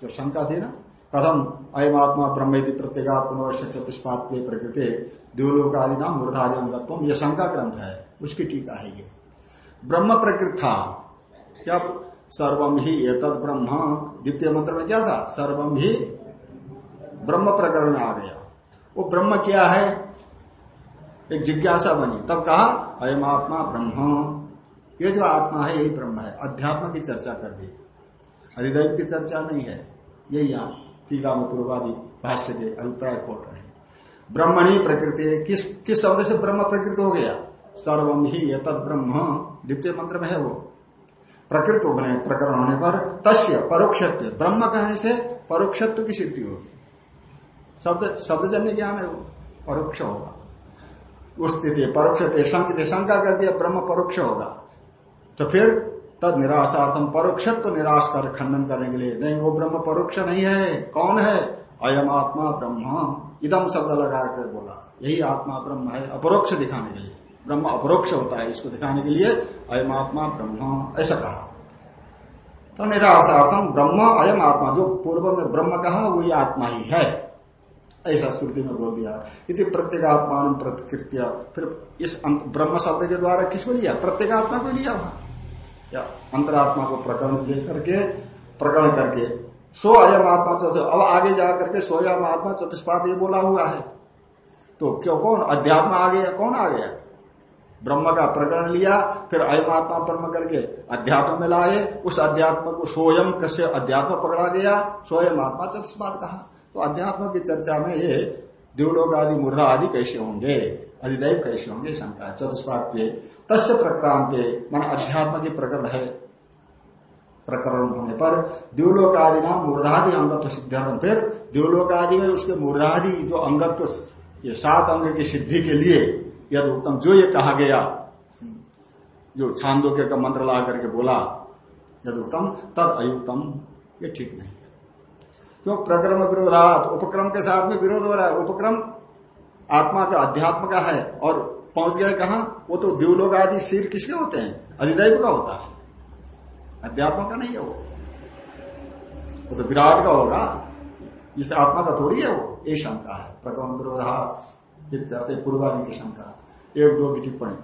Speaker 1: जो शंका थी ना, कथम अयम आत्मा ब्रह्म प्रत्येगात्मवर्ष चतुष्पात प्रकृति द्योलोकादि नाम मूर्धादि अंगत्व। यह शंका ग्रंथ है, उसकी टीका है ये। ब्रह्म प्रकृत था क्या सर्वम ही एतद ब्रह्म। द्वितीय मंत्र में क्या था? सर्वम ही ब्रह्म प्रकरण आ गया। वो ब्रह्म क्या है? एक जिज्ञासा बनी। तब कहा, अयम आत्मा ब्रह्म। ये जो आत्मा है, यही ब्रह्म है। अध्यात्म की चर्चा कर दी। हरिदैव की चर्चा नहीं है। यही यहाँ टीका में पूर्वादि भाष्य के अभिप्राय खोल रहे हैं। ब्रह्मणी प्रकृति। किस किस शब्द से ब्रह्म प्रकृति हो गया? सर्वम ही ये तद ब्रह्म। द्वितीय मंत्र में है वो। प्रकृत बने, प्रकरण होने पर तस्य, परोक्षत्व। ब्रह्म कहने से परोक्षत्व की सिद्धि होगी। शब्द, शब्दजन्य ज्ञान है वो, परोक्ष होगा। उस स्थिति परोक्ष शंका कर दिया, ब्रह्म परोक्ष होगा। तो फिर तद निराशार्थम परोक्षत्व निराश कर, खंडन करने के लिए, नहीं, वो ब्रह्म परोक्ष नहीं है, कौन है? अयम आत्मा ब्रह्म। इदम शब्द लगा कर बोला, यही आत्मा ब्रह्म है, अपरोक्ष दिखाने के लिए। ब्रह्म अपरोक्ष होता है इसको दिखाने के लिए, अयम आत्मा ब्रह्म, ऐसा कहा। तो निराशार्थम ब्रह्म, अयम आत्मा, जो पूर्व में ब्रह्म कहा, वही आत्मा ही है। ऐसा श्रुति में बोल दिया। यदि प्रत्येगात्मा प्रतिकृत्य। फिर इस ब्रह्म शब्द के द्वारा किसको लिया? प्रत्येगात्मा को लिया वहाँ। या अंतरात्मा को प्रकरण लेकर के प्रकरण करके, सो अयम आत्मा चतुर्थ अब आगे जा करके सोयम आत्मा, चतुष्पाद ये बोला हुआ है। तो क्यों, कौन? अध्यात्म आ गया कौन आ गया ब्रह्म का प्रकरण लिया, फिर अयम आत्मा ब्रह्म करके अध्यात्म में लाए, उस अध्यात्म को स्वयं कश्य अध्यात्म पकड़ा गया, स्वयं आत्मा चतुष्पाद कहा। तो अध्यात्म की चर्चा में ये देवलोक आदि मुर्दा आदि कैसे होंगे, अधिदैव कैसे होंगे, शंका चतुष्पाद तस्य प्रक्रांत मन अध्यात्म की प्रकरण है। प्रकरण होने पर द्योलोक आदि नाम मूर्धादि अंगत्व सिद्धार्थ फिर द्योलोक आदि में उसके मूर्धादि जो अंगत्व, ये सात अंग की सिद्धि के लिए यद उत्तम जो ये कहा गया, जो छांदोग्य का मंत्र ला करके बोला यद उत्तम तद अयुक्तम, ये ठीक नहीं है। क्यों? प्रक्रम विरोधात, उपक्रम के साथ में विरोध हो रहा है। उपक्रम आत्मा का अध्यात्म का है, और पहुँच गए कहा? वो तो दिवलोग आदि सिर किसके होते हैं? अधिदैव का होता है। अध्यात्म का नहीं है वो। वो तो विराट का होगा। इस आत्मा का थोड़ी है वो। ये शंका है। प्रक्रम विरोधा पूर्वादि की शंका। एक दो की टिप्पणी।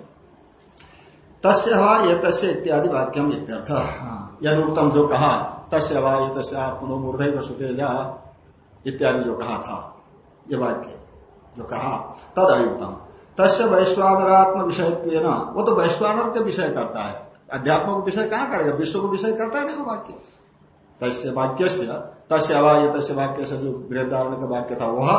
Speaker 1: तस्य हवा ये तस्य इत्यादि वाक्यम इत्यर्थ। हाँ, यद उत्तम जो कहा तस्य वा ये तस्य आत्मनो मूर्धय सुतेजा इत्यादि जो कहा था ये वाक्य जो कहा तद अयुक्तम तस्य वैश्वानरात्म विषय वो तो वैश्वानर के विषय करता है। अध्यात्म को विषय कहाँ करेगा? विश्व को विषय करता है नहीं वो वाक्य। तस्य वाक्य से तस्य अवा ये तस्य वाक्य से जो गृहधारण का वाक्य था, वह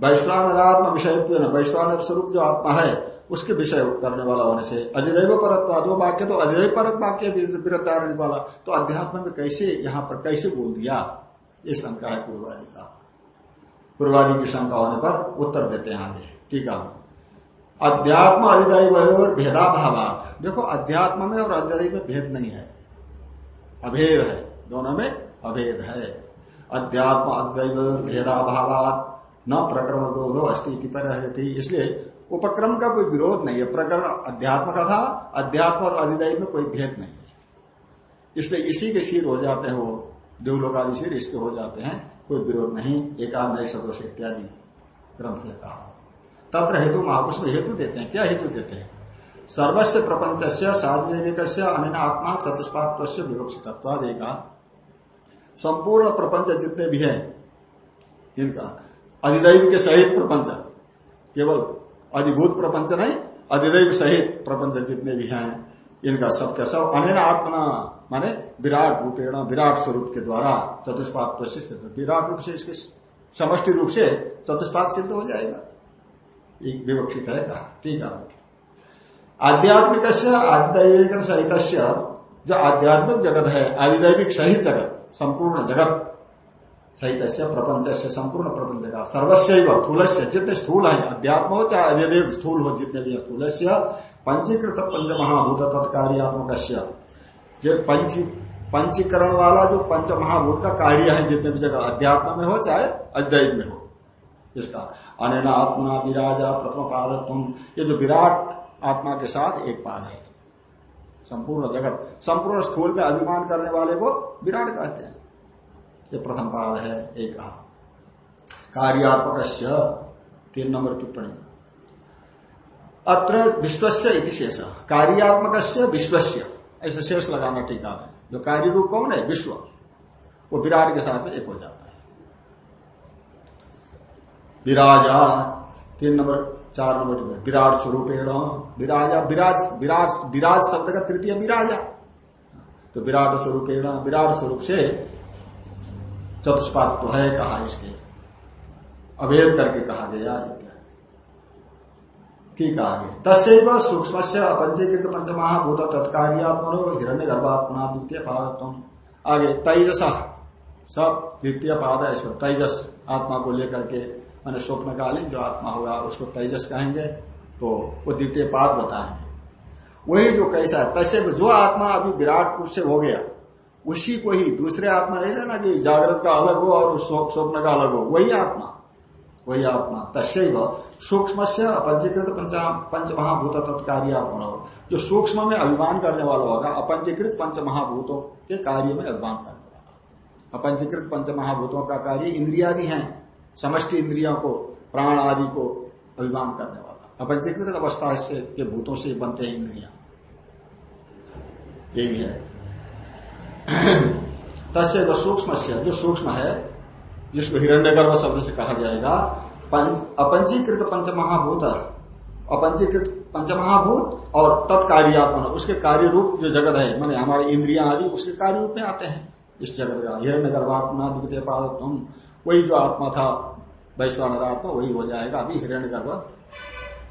Speaker 1: वैश्वानरात्म विषय वैश्वानर स्वरूप जो आत्मा है, उसके विषय करने वाला होने से अधिदैव परत्व, दो वाक्य तो अधिदैव परक वाक्य विरतारणी वाला तो अध्यात्म में कैसे, यहाँ पर कैसे बोल दिया? ये शंका है पूर्वादि का। पूर्वादि की शंका होने पर उत्तर देते हैं आगे। ठीक है अध्यात्म अधिदैव और भेदाभावात। देखो, अध्यात्म में और अधिदैव में भेद नहीं है। अभेद है। दोनों में अभेद है। अध्यात्म अधिदैव भेदाभावात न प्रक्रम विरोधो अस्थिति पर रहती इसलिए उपक्रम का कोई विरोध नहीं है। प्रकरण अध्यात्म का था, अध्यात्म और अधिदैव में कोई भेद नहीं है। इसलिए इसी के सिर हो जाते हैं वो देवलोक आदि सिर इसके हो जाते हैं, कोई विरोध नहीं। नए सदोष इत्यादि ग्रंथ ने कहा। तत्र हेतु महापुष में हेतु देते हैं। क्या हेतु देते हैं? सर्वस्व प्रपंच से साधिक अन्य आत्मा चतुष्पात्व विवक्षित संपूर्ण प्रपंच जितने भी हैं इनका अधिदैव के सहित प्रपंच केवल अधिभूत प्रपंच नहीं, अधिदैव सहित प्रपंच जितने भी हैं, इनका सबका सब अनिल आत्मा माने विराट रूपेण, विराट स्वरूप के द्वारा चतुष्पाद सिद्ध, विराट रूप से इसके समष्टि रूप से चतुष्पाद सिद्ध हो जाएगा। एक विवक्षित है कहा, ठीक है। आध्यात्मिक आदिदैविक सहित जो आध्यात्मिक जगत है आदिदैविक सहित जगत, संपूर्ण जगत सहित प्रपंच से संपूर्ण प्रपंच का सर्वस्व स्थूल से जितने स्थूल है, अध्यात्म हो चाहे अधिदेव स्थूल हो, जितने भी स्थूल पंचीकृत पंच महाभूत तत्कार्यात्मक पंची, पंचीकरण वाला जो पंच महाभूत का कार्य है, जितने भी जगह अध्यात्म में हो, चाहे अद्वैत में हो, इसका। अनैना आत्मा विराजा प्रथम पादत्व ये जो विराट आत्मा के साथ एक पाद है। संपूर्ण जगत, संपूर्ण स्थूल में अभिमान करने वाले को विराट कहते हैं। ये प्रथम पाद है, एक कार्यात्मक तीन नंबर टिप्पणी। अत्र विश्वस्य शेष। कार्यात्मक विश्वस्य। ऐसे शेष लगाना टीका में जो कार्य रूप कौन है? विश्व। वो विराट के साथ में एक हो जाता है। विराजा, तीन नंबर चार नंबर विराट स्वरूप विराजा, विराज विराट विराज शब्द का तृतीय विराजा। तो विराट स्वरूप विराट स्वरूप से चतुष्पात तो है कहा इसके। अभेद करके कहा गया इत्यादि। ठीक आगे तस्व सूक्ष्म से अपंजीकृत पंच महाभूत तत्कार्यात्मनो हिरण्य गर्भात्मना द्वितीय पादत्व आगे, तेजस। सब द्वितीय पाद है इसमें। तेजस, आत्मा को लेकर के मैंने स्वप्नकालीन जो आत्मा होगा, उसको तेजस कहेंगे तो वो द्वितीय पाद बताएँगे. वही जो कैसा है तसे जो आत्मा अभी विराट रूप से हो गया, उसी को ही दूसरे आत्मा, नहीं लेना कि जागृत का अलग हो और स्वप्न का अलग हो, वही आत्मा वही आत्मा तस्व सूक्ष्म से अपंजीकृत पंच महाभूत तत्कार्य हो जो सूक्ष्म में अभिमान करने वाला होगा, अपंजीकृत पंच महाभूतों के कार्य में अभिमान करने वाला अपंजीकृत पंच महाभूतों का कार्य इंद्रियादि है समष्टि इंद्रियों को, प्राण आदि को अभिमान करने वाला। अपंजीकृत अवस्था से के भूतों से बनते हैं इंद्रिया। यही है। [clears throat] तस्य सूक्ष्म से जो सूक्ष्म है, जिसको हिरण्य गर्भ शब्द से कहा जाएगा अपंजीकृत पंच महाभूत अपंजीकृत पंचमहाभूत और तत्कार्यात्मन। उसके कार्य रूप जो जगत है, माने हमारे इंद्रिया आदि, उसके कार्य रूप में आते हैं। इस जगत का हिरण्य गर्भात्मा द्वितीय पादत्म वही जो आत्मा था वैश्वानर आत्मा वही हो जाएगा। अभी हिरण्य गर्भ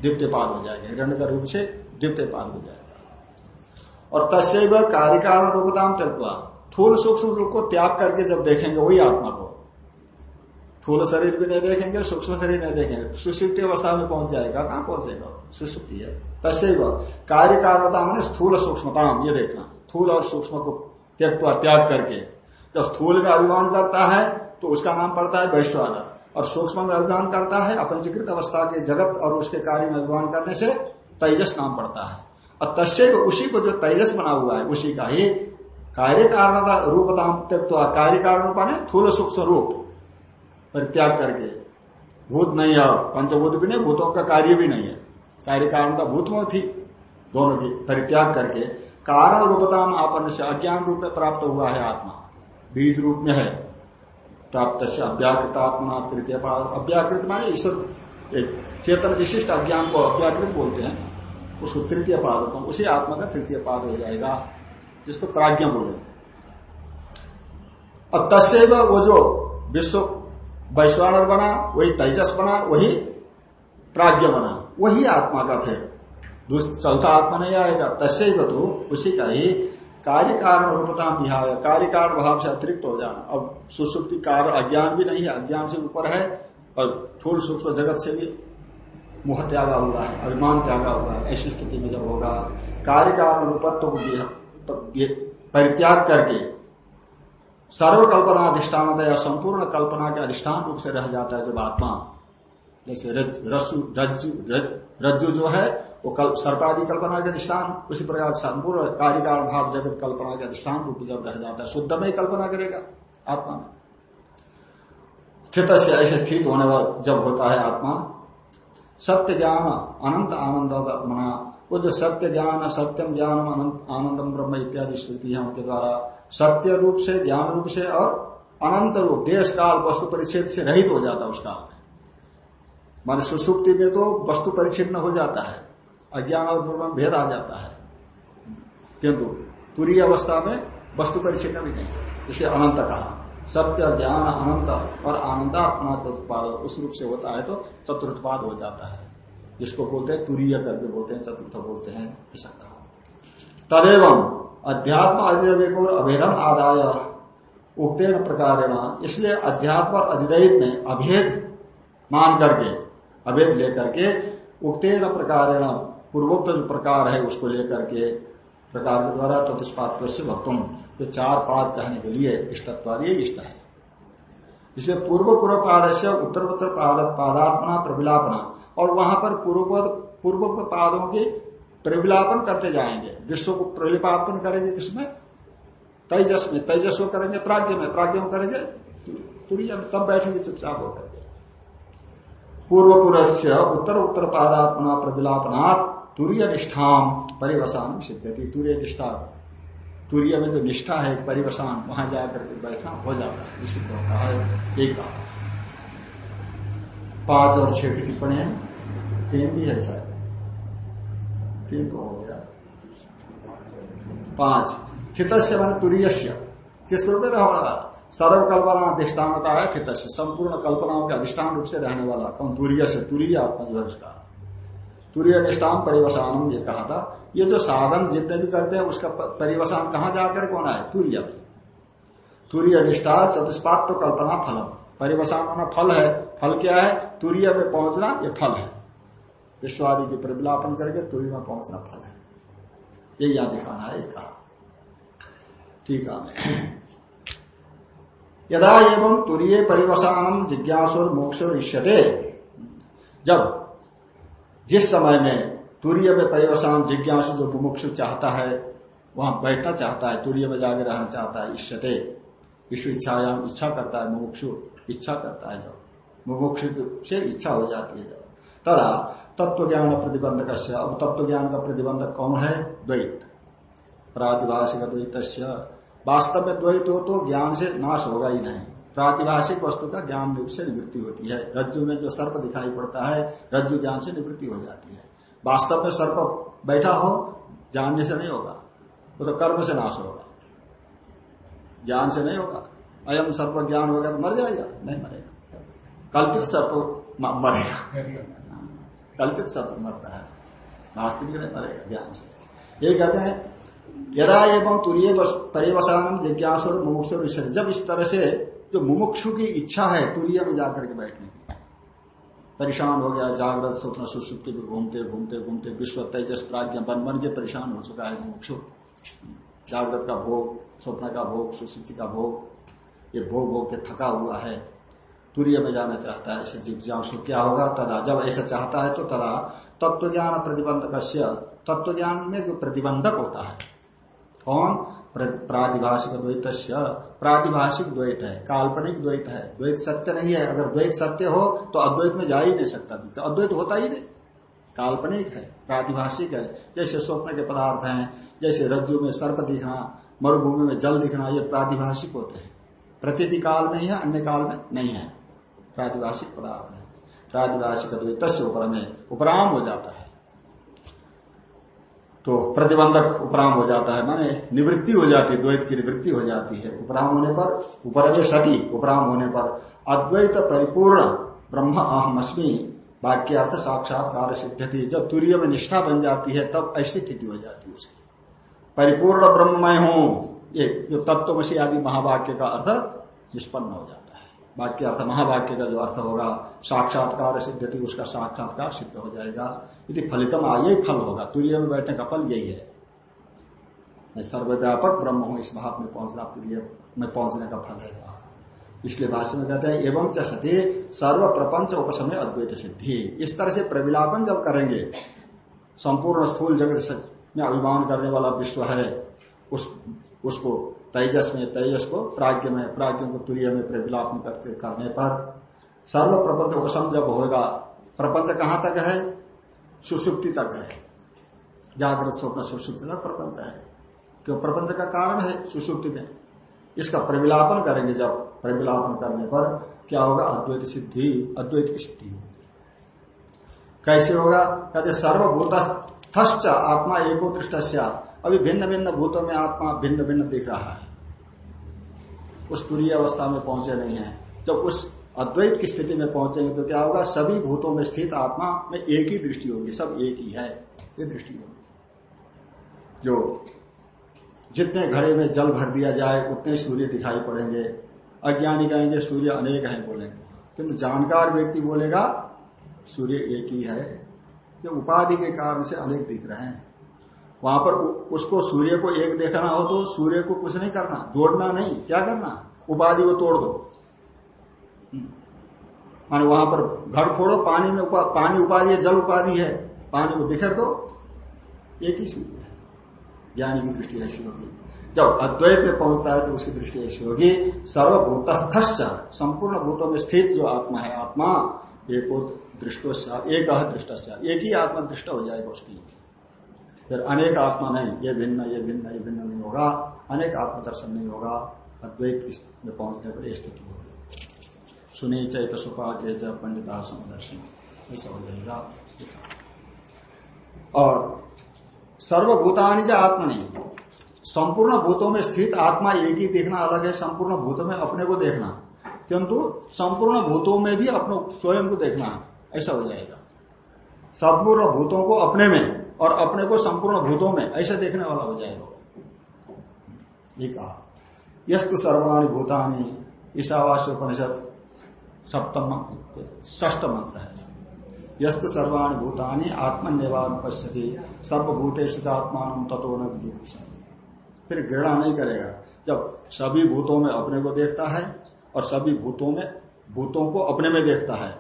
Speaker 1: द्वितीय पाद हो जाएगा। हिरण्य गर्भ से द्वितीय पाद हो जाएगा। और तस्व कार्य कारण त्यक्वा थूल सूक्ष्म रूप को त्याग करके जब देखेंगे, वही आत्मा को, थूल शरीर भी नहीं देखेंगे, सूक्ष्म शरीर नहीं देखेंगे सुसुप्ति अवस्था में पहुँच जाएगा। कहाँ पहुंचेगा? सुसुप्ति है। तस्व कार्य कारणता मैंने स्थूल सूक्ष्मता, ये देखना। थूल और सूक्ष्म को त्यक्त त्याग करके। जब स्थूल में अभिमान करता है तो उसका नाम पड़ता है वैश्वानर। और सूक्ष्म में अभिमान करता है अपंजीकृत अवस्था के जगत और उसके कार्य में अभिमान करने से तेजस नाम पड़ता है। और तस्व उसी को जो तेजस बना हुआ है, उसी का ही कार्य कारणता रूपता कार्य कारण रूप थूल सूक्ष्म रूप। परित्याग करके। भूत नहीं है, पंचभूत भी नहीं, भूतों का कार्य भी नहीं है। कार्य कारण का भूत में थी, दोनों की परित्याग करके। कारण रूपता में आपन्न से अज्ञान रूप में प्राप्त हुआ है आत्मा। बीज रूप में है। प्राप्त से अव्याकृत आत्मा तृतीय पाद अव्याकृत माने ईश्वर एक चेतन विशिष्ट अज्ञान को अव्याकृत बोलते हैं। उसको तृतीय पाद होता उसी आत्मा का तृतीय पाद हो जाएगा, जिसको प्राज्ञ बोले। और तस्व वो जो विश्व वैश्वानर बना, वही तेजस बना, वही प्राज्ञ बना, वही आत्मा का फिर। चौथा आत्मा नहीं आएगा। तस्व तो उसी का ही कार्य कारण रूपता विहाय। कार्य कारण भाव से अतिरिक्त हो जाना। अब सुसुप्ति कार्य अज्ञान भी नहीं है। अज्ञान से ऊपर है और थूल सूक्ष्म जगत से भी मुह त्यागा हुआ है, अभिमान त्यागा हुआ है, ऐसी स्थिति में जब होगा कार्य कारण रूपत्व को परित्याग करके सर्व कल्पना अधिष्ठान या संपूर्ण कल्पना के अधिष्ठान रूप से रह जाता है जब आत्मा। जैसे रज्जु रज्जु रज्जु जो है वो कल, सर्पादि कल्पना के अधिष्ठान उसी प्रकार संपूर्ण कार्यकाल भाव जगत कल्पना के अधिष्ठान रूप जब रह जाता है शुद्ध में कल्पना करेगा आत्मा में। स्थित से ऐसे स्थित होने वाला जब होता है आत्मा सत्य ज्ञान अनंत आनंद मना। वो जो सत्य ज्ञान सत्यम ज्ञान अनंत आनंदम ब्रह्म इत्यादि स्मृति है उनके द्वारा सत्य रूप से ज्ञान रूप से और अनंत रूप देश काल वस्तु परिच्छेद से रहित हो जाता है उस काल में। मान सुसुप्ति में तो वस्तु परिच्छिन्न हो जाता है। अज्ञान और ब्रह्म भेद आ जाता है। किंतु तुरीय अवस्था में वस्तु परिचिन्न भी नहीं है। इसे अनंत कहा। सत्य, ज्ञान, अनंत और आनंदात्मा चतुर्पाद, उस रूप से होता है तो चतुर्थपाद हो जाता है। जिसको बोलते हैं तुरीय करके बोलते हैं, चतुर्थ बोलते हैं, ऐसा कहा। तदेव अध्यात्म अधिदेव और अभेदम आदाय उक्तेन प्रकार इसलिए अध्यात्म और अधिदैव में अभेद मान करके, अभेद लेकर के उक्तेन प्रकार पूर्वोक्त जो प्रकार है उसको लेकर के प्रकार के द्वारा चतुष्पाद से जो चार पाद कहने के लिए इष्टत्वादी इष्ट है। इसलिए पूर्व पूर्व पाद से उत्तर उत्तर पाद, पादात्मना, प्रविलापना। और वहाँ पर पूर्व पूर्व पादों की प्रविलापन करते जाएँगे। विश्व को प्रलिपापन करेंगे किसमें? तेजस में। तेजस करेंगे प्राग्ञ में। प्राग्ञ करेंगे तुरीय में। तब बैठेंगे चुपचाप होकर पूर्व पुरस्य उत्तर उत्तर पादात्मना प्रविलापनाथ तुरीय निष्ठाम परिवसान सिद्धति तुरीय निष्ठा तुरीय में जो निष्ठा है परिवसान, वहाँ जाकर के बैठना हो जाता है। सिद्ध होता है। एक पाँच और छह की टिप्पणी है। तीन भी है शायद। तीन तो हो गया। पाँच। थित मान तुरीय किस रूप में रहने सर्व कल्पना अधिष्ठान का है थित संपूर्ण कल्पनाओं के अधिष्ठान रूप से रहने वाला। कौन? तुरीय से तुरीय आत्मा जो है उसका। तुरीय निष्ठान परिवसानम ये कहा था। ये जो साधन जितने भी करते हैं, उसका परिवसान कहाँ जाकर कौन है तुरीय में। तुरीय निष्ठा चतुष्पात तो कल्पना फलम। परिवसान होना फल है। फल क्या है? तुरीय में पहुँचना ये फल है। विश्वादि की परिविलापन करके तुरी में पहुँचना फल है। ये यहाँ दिखाना है, ये कहा। ठीक है। यदा एवं तुरीय परिवसानम जिज्ञासुर मोक्षुर जब जिस समय में तूर्य में परिवसान जिज्ञासु जो मुमुक्षु चाहता है, वहाँ बैठना चाहता है, तूर्य में जाके रहना चाहता है, इष्यते। ईश्वर इच्छायाम इच्छा करता है, मुमुक्षु इच्छा करता है जब। मुमुक्षु से इच्छा हो जाती है जब। तदा तत्व ज्ञान प्रतिबंधक अब तत्व ज्ञान का प्रतिबंधक कौन है? द्वैत। प्रातिभाषिक द्वैत वास्तव में द्वैत हो तो ज्ञान से नाश होगा ही नहीं। प्रातिभाषिक वस्तु का ज्ञान रूप से निवृत्ति होती है। रज्जु में जो सर्प दिखाई पड़ता है, रज्जु ज्ञान से निवृत्ति हो जाती है। वास्तव में सर्प बैठा हो, जानने से नहीं होगा। वो तो कर्म से नाश होगा। ज्ञान से नहीं होगा। अयम सर्प ज्ञान होगा तो मर जाएगा। नहीं मरेगा। कल्पित सर्प मरेगा। कल्पित सर्प मरता है। वास्तविक नहीं मरेगा ज्ञान से। ये कहते हैं, यदा एवं तुरीय परिवसान जिज्ञास और मुमुक्ष जब इस तरह से जो मुमुक्षु की इच्छा है तुरीय में जाकर के बैठने की। परेशान हो गया, जागृत स्वप्न सुसुप्ति में घूमते घूमते घूमते, विश्व तेजस प्राज्ञ बन बन के परेशान हो चुका है मुमुक्षु। जागृत का भोग, स्वप्न का भोग, सुसुप्ति का भोग, ये भोग भोग के थका हुआ है। तुरीय में जाना चाहता है, ऐसे जिज्ञासु क्या होगा? तदा जब ऐसा चाहता है तो तदा तत्व ज्ञान प्रतिबंधक तत्व ज्ञान में जो प्रतिबंधक होता है, कौन? प्रातिभाषिक द्वैत प्रातिभाषिक द्वैत है, काल्पनिक द्वैत है। द्वैत सत्य नहीं है, अगर द्वैत सत्य हो तो अद्वैत में जा ही नहीं सकता तो अद्वैत होता ही नहीं। काल्पनिक है, प्रातिभाषिक है। जैसे स्वप्न के पदार्थ हैं, जैसे रज्जु में सर्प दिखना, मरुभूमि में जल दिखना, ये प्रातिभाषिक होते हैं। प्रतीति काल में ही है, अन्य काल में नहीं है। प्रातिभाषिक पदार्थ है। प्रातिभाषिक द्वैत में उपराम हो जाता है। तो प्रतिबंधक उपराम हो जाता है, माने निवृत्ति हो जाती है द्वैत की निवृत्ति हो जाती है। उपराम होने पर उपरवे सती, उपराम होने पर अद्वैत परिपूर्ण ब्रह्म अहम अस्मी वाक्य अर्थ साक्षात्कार सिद्ध थी जब तुरीय में निष्ठा बन जाती है, तब ऐसी स्थिति हो जाती है उसकी। परिपूर्ण ब्रह्म मैं हूँ, ये जो तत्वमसी आदि महावाक्य का अर्थ निष्पन्न हो जाता है। वाक्य अर्थ महावाक्य का जो अर्थ होगा, साक्षात्कार सिद्ध थी उसका साक्षात्कार सिद्ध हो जाएगा। यदि फलितम यही फल होगा। तुरीय में बैठने का फल यही है। मैं सर्वव्यापक ब्रह्म हूँ, इस भाव में पहुँचना तुरीय में पहुँचने का फल है। इसलिए भाष्य में कहते हैं, एवं च सती सर्व प्रपंच उपसमय अद्वैत सिद्धि। इस तरह से प्रविलापन जब करेंगे, संपूर्ण स्थूल जगत में अभिमान करने वाला विश्व है। उस, उसको तेजस में, तेजस को प्राग्ञ में, प्राग्ञ को तुरीय में प्रविलापन करते करने पर सर्व प्रपंच उपसम जब होगा, प्रपंच कहाँ तक है? सुसुप्ति तक है जागृत स्वप्न सुसुप्ति तक प्रपंच है। क्यों? प्रपंच का कारण है सुसुप्ति में। इसका प्रविलापन करेंगे जब प्रविलापन करने पर क्या होगा? अद्वैत सिद्धि, अद्वैत की सिद्धि होगी। कैसे होगा? कहते सर्वभूत आत्मा एको दृष्ट अभी भिन्न भिन्न भूतों में आत्मा भिन्न भिन्न दिख रहा है। उस तुरीय अवस्था में पहुँचे नहीं है। जब उस अद्वैत की स्थिति में पहुँचेंगे तो क्या होगा? सभी भूतों में स्थित आत्मा में एक ही दृष्टि होगी, सब एक ही है। ये दृष्टि होगी। जो जितने घड़े में जल भर दिया जाए, उतने सूर्य दिखाई पड़ेंगे। अज्ञानी कहेंगे, सूर्य अनेक हैं बोलेंगे। किंतु जानकार व्यक्ति बोलेगा, सूर्य एक ही है। जो उपाधि के कारण से अनेक दिख रहे हैं। वहाँ पर उसको सूर्य को एक देखना हो तो सूर्य को कुछ नहीं करना। जोड़ना नहीं। क्या करना? उपाधि को तोड़ दो। माने वहाँ पर घर फोड़ो पानी में उपा, पानी उपाधि है जल उपाधि है पानी को बिखर दो। एक ही सूर्य है? ज्ञानी की दृष्टि ऐसी होगी। जब अद्वैत में पहुँचता है तो उसकी दृष्टि ऐसी होगी सर्वभूतस्थ संपूर्ण भूतों में स्थित जो आत्मा है आत्मा एक दृष्टो एक दृष्ट एक ही आत्मा दृष्ट हो जाएगा उसकी फिर अनेक आत्मा नहीं ये भिन्न ये भिन्न ये भिन्न नहीं होगा अनेक आत्म दर्शन नहीं होगा अद्वैत में पहुँचने पर यह स्थिति होगी। सुनी चैत सुपा के च पंडिता समदर्शन ऐसा हो जाएगा। और सर्वभूतानि आत्मा नहीं संपूर्ण भूतों में स्थित आत्मा एक ही देखना अलग है, संपूर्ण भूतों में अपने को देखना। किंतु संपूर्ण भूतों में भी अपने, स्वयं को देखना, ऐसा हो जाएगा। संपूर्ण भूतों को अपने में और अपने को संपूर्ण भूतों में, ऐसे देखने वाला हो जाएगा। ये कहा। यस्तु सर्वाणी भूतानी ईशावास्य उपनिषद सप्तम ष्ट मंत्र है। यस्तु सर्वाणी भूतानी आत्मनिर्वाद पश्यति सर्वभूतेश आत्मान तत्व न फिर घृणा नहीं करेगा। जब सभी भूतों में अपने को देखता है और सभी भूतों में, भूतों को अपने में देखता है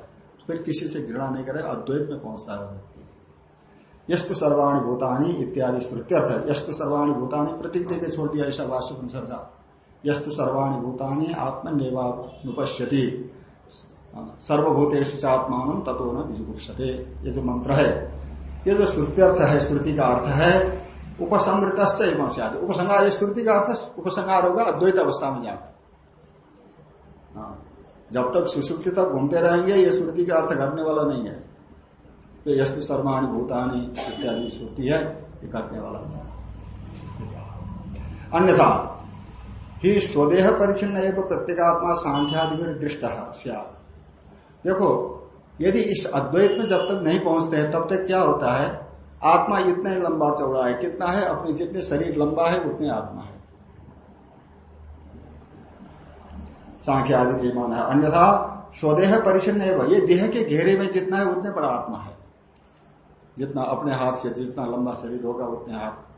Speaker 1: फिर किसी से घृणा नहीं करेगा अद्वैत में पहुँचता है व्यक्ति यस्तु सर्वाणी भूतानी इत्यादि श्रुत्यर्थ यस्तु सर्वाणी भूतानी प्रतीक दे के छोड़ दिया ऐसा वास्तु परिषद का यस्तु सर्वाणी भूतानी आत्मनिर्वापश्यति सर्वभूतेश आत्मान तत्व न विजुगुप्सते। ये जो मंत्र है ये जो श्रुत्यर्थ है श्रुति का अर्थ है उपसंग्रत उपसंगार श्रुति का अर्थ उपसंगार होगा अद्वैत अवस्था में जाकर। हाँ, जब तक सुसुप्ति तक घूमते रहेंगे ये श्रुति का अर्थ घटने वाला नहीं है। तो यस्तु सर्वाणी भूतानी इत्यादि श्रुति है ये करने वाला अन्यथा ही स्वदेह परिचिन्न एवं प्रत्येगात्मा सांख्यादि दृष्ट सियात। देखो, यदि इस अद्वैत में जब तक नहीं पहुँचते हैं, तब तक क्या होता है? आत्मा इतना ही लंबा चौड़ा है, कितना है? अपने जितने शरीर लंबा है, उतने आत्मा है। सांख्य आदि मान है। अन्यथा, स्वदेह परिचन्न ये देह के घेरे में जितना है, उतने बड़ा आत्मा है। जितना अपने हाथ से, जितना लंबा शरीर होगा, उतने आप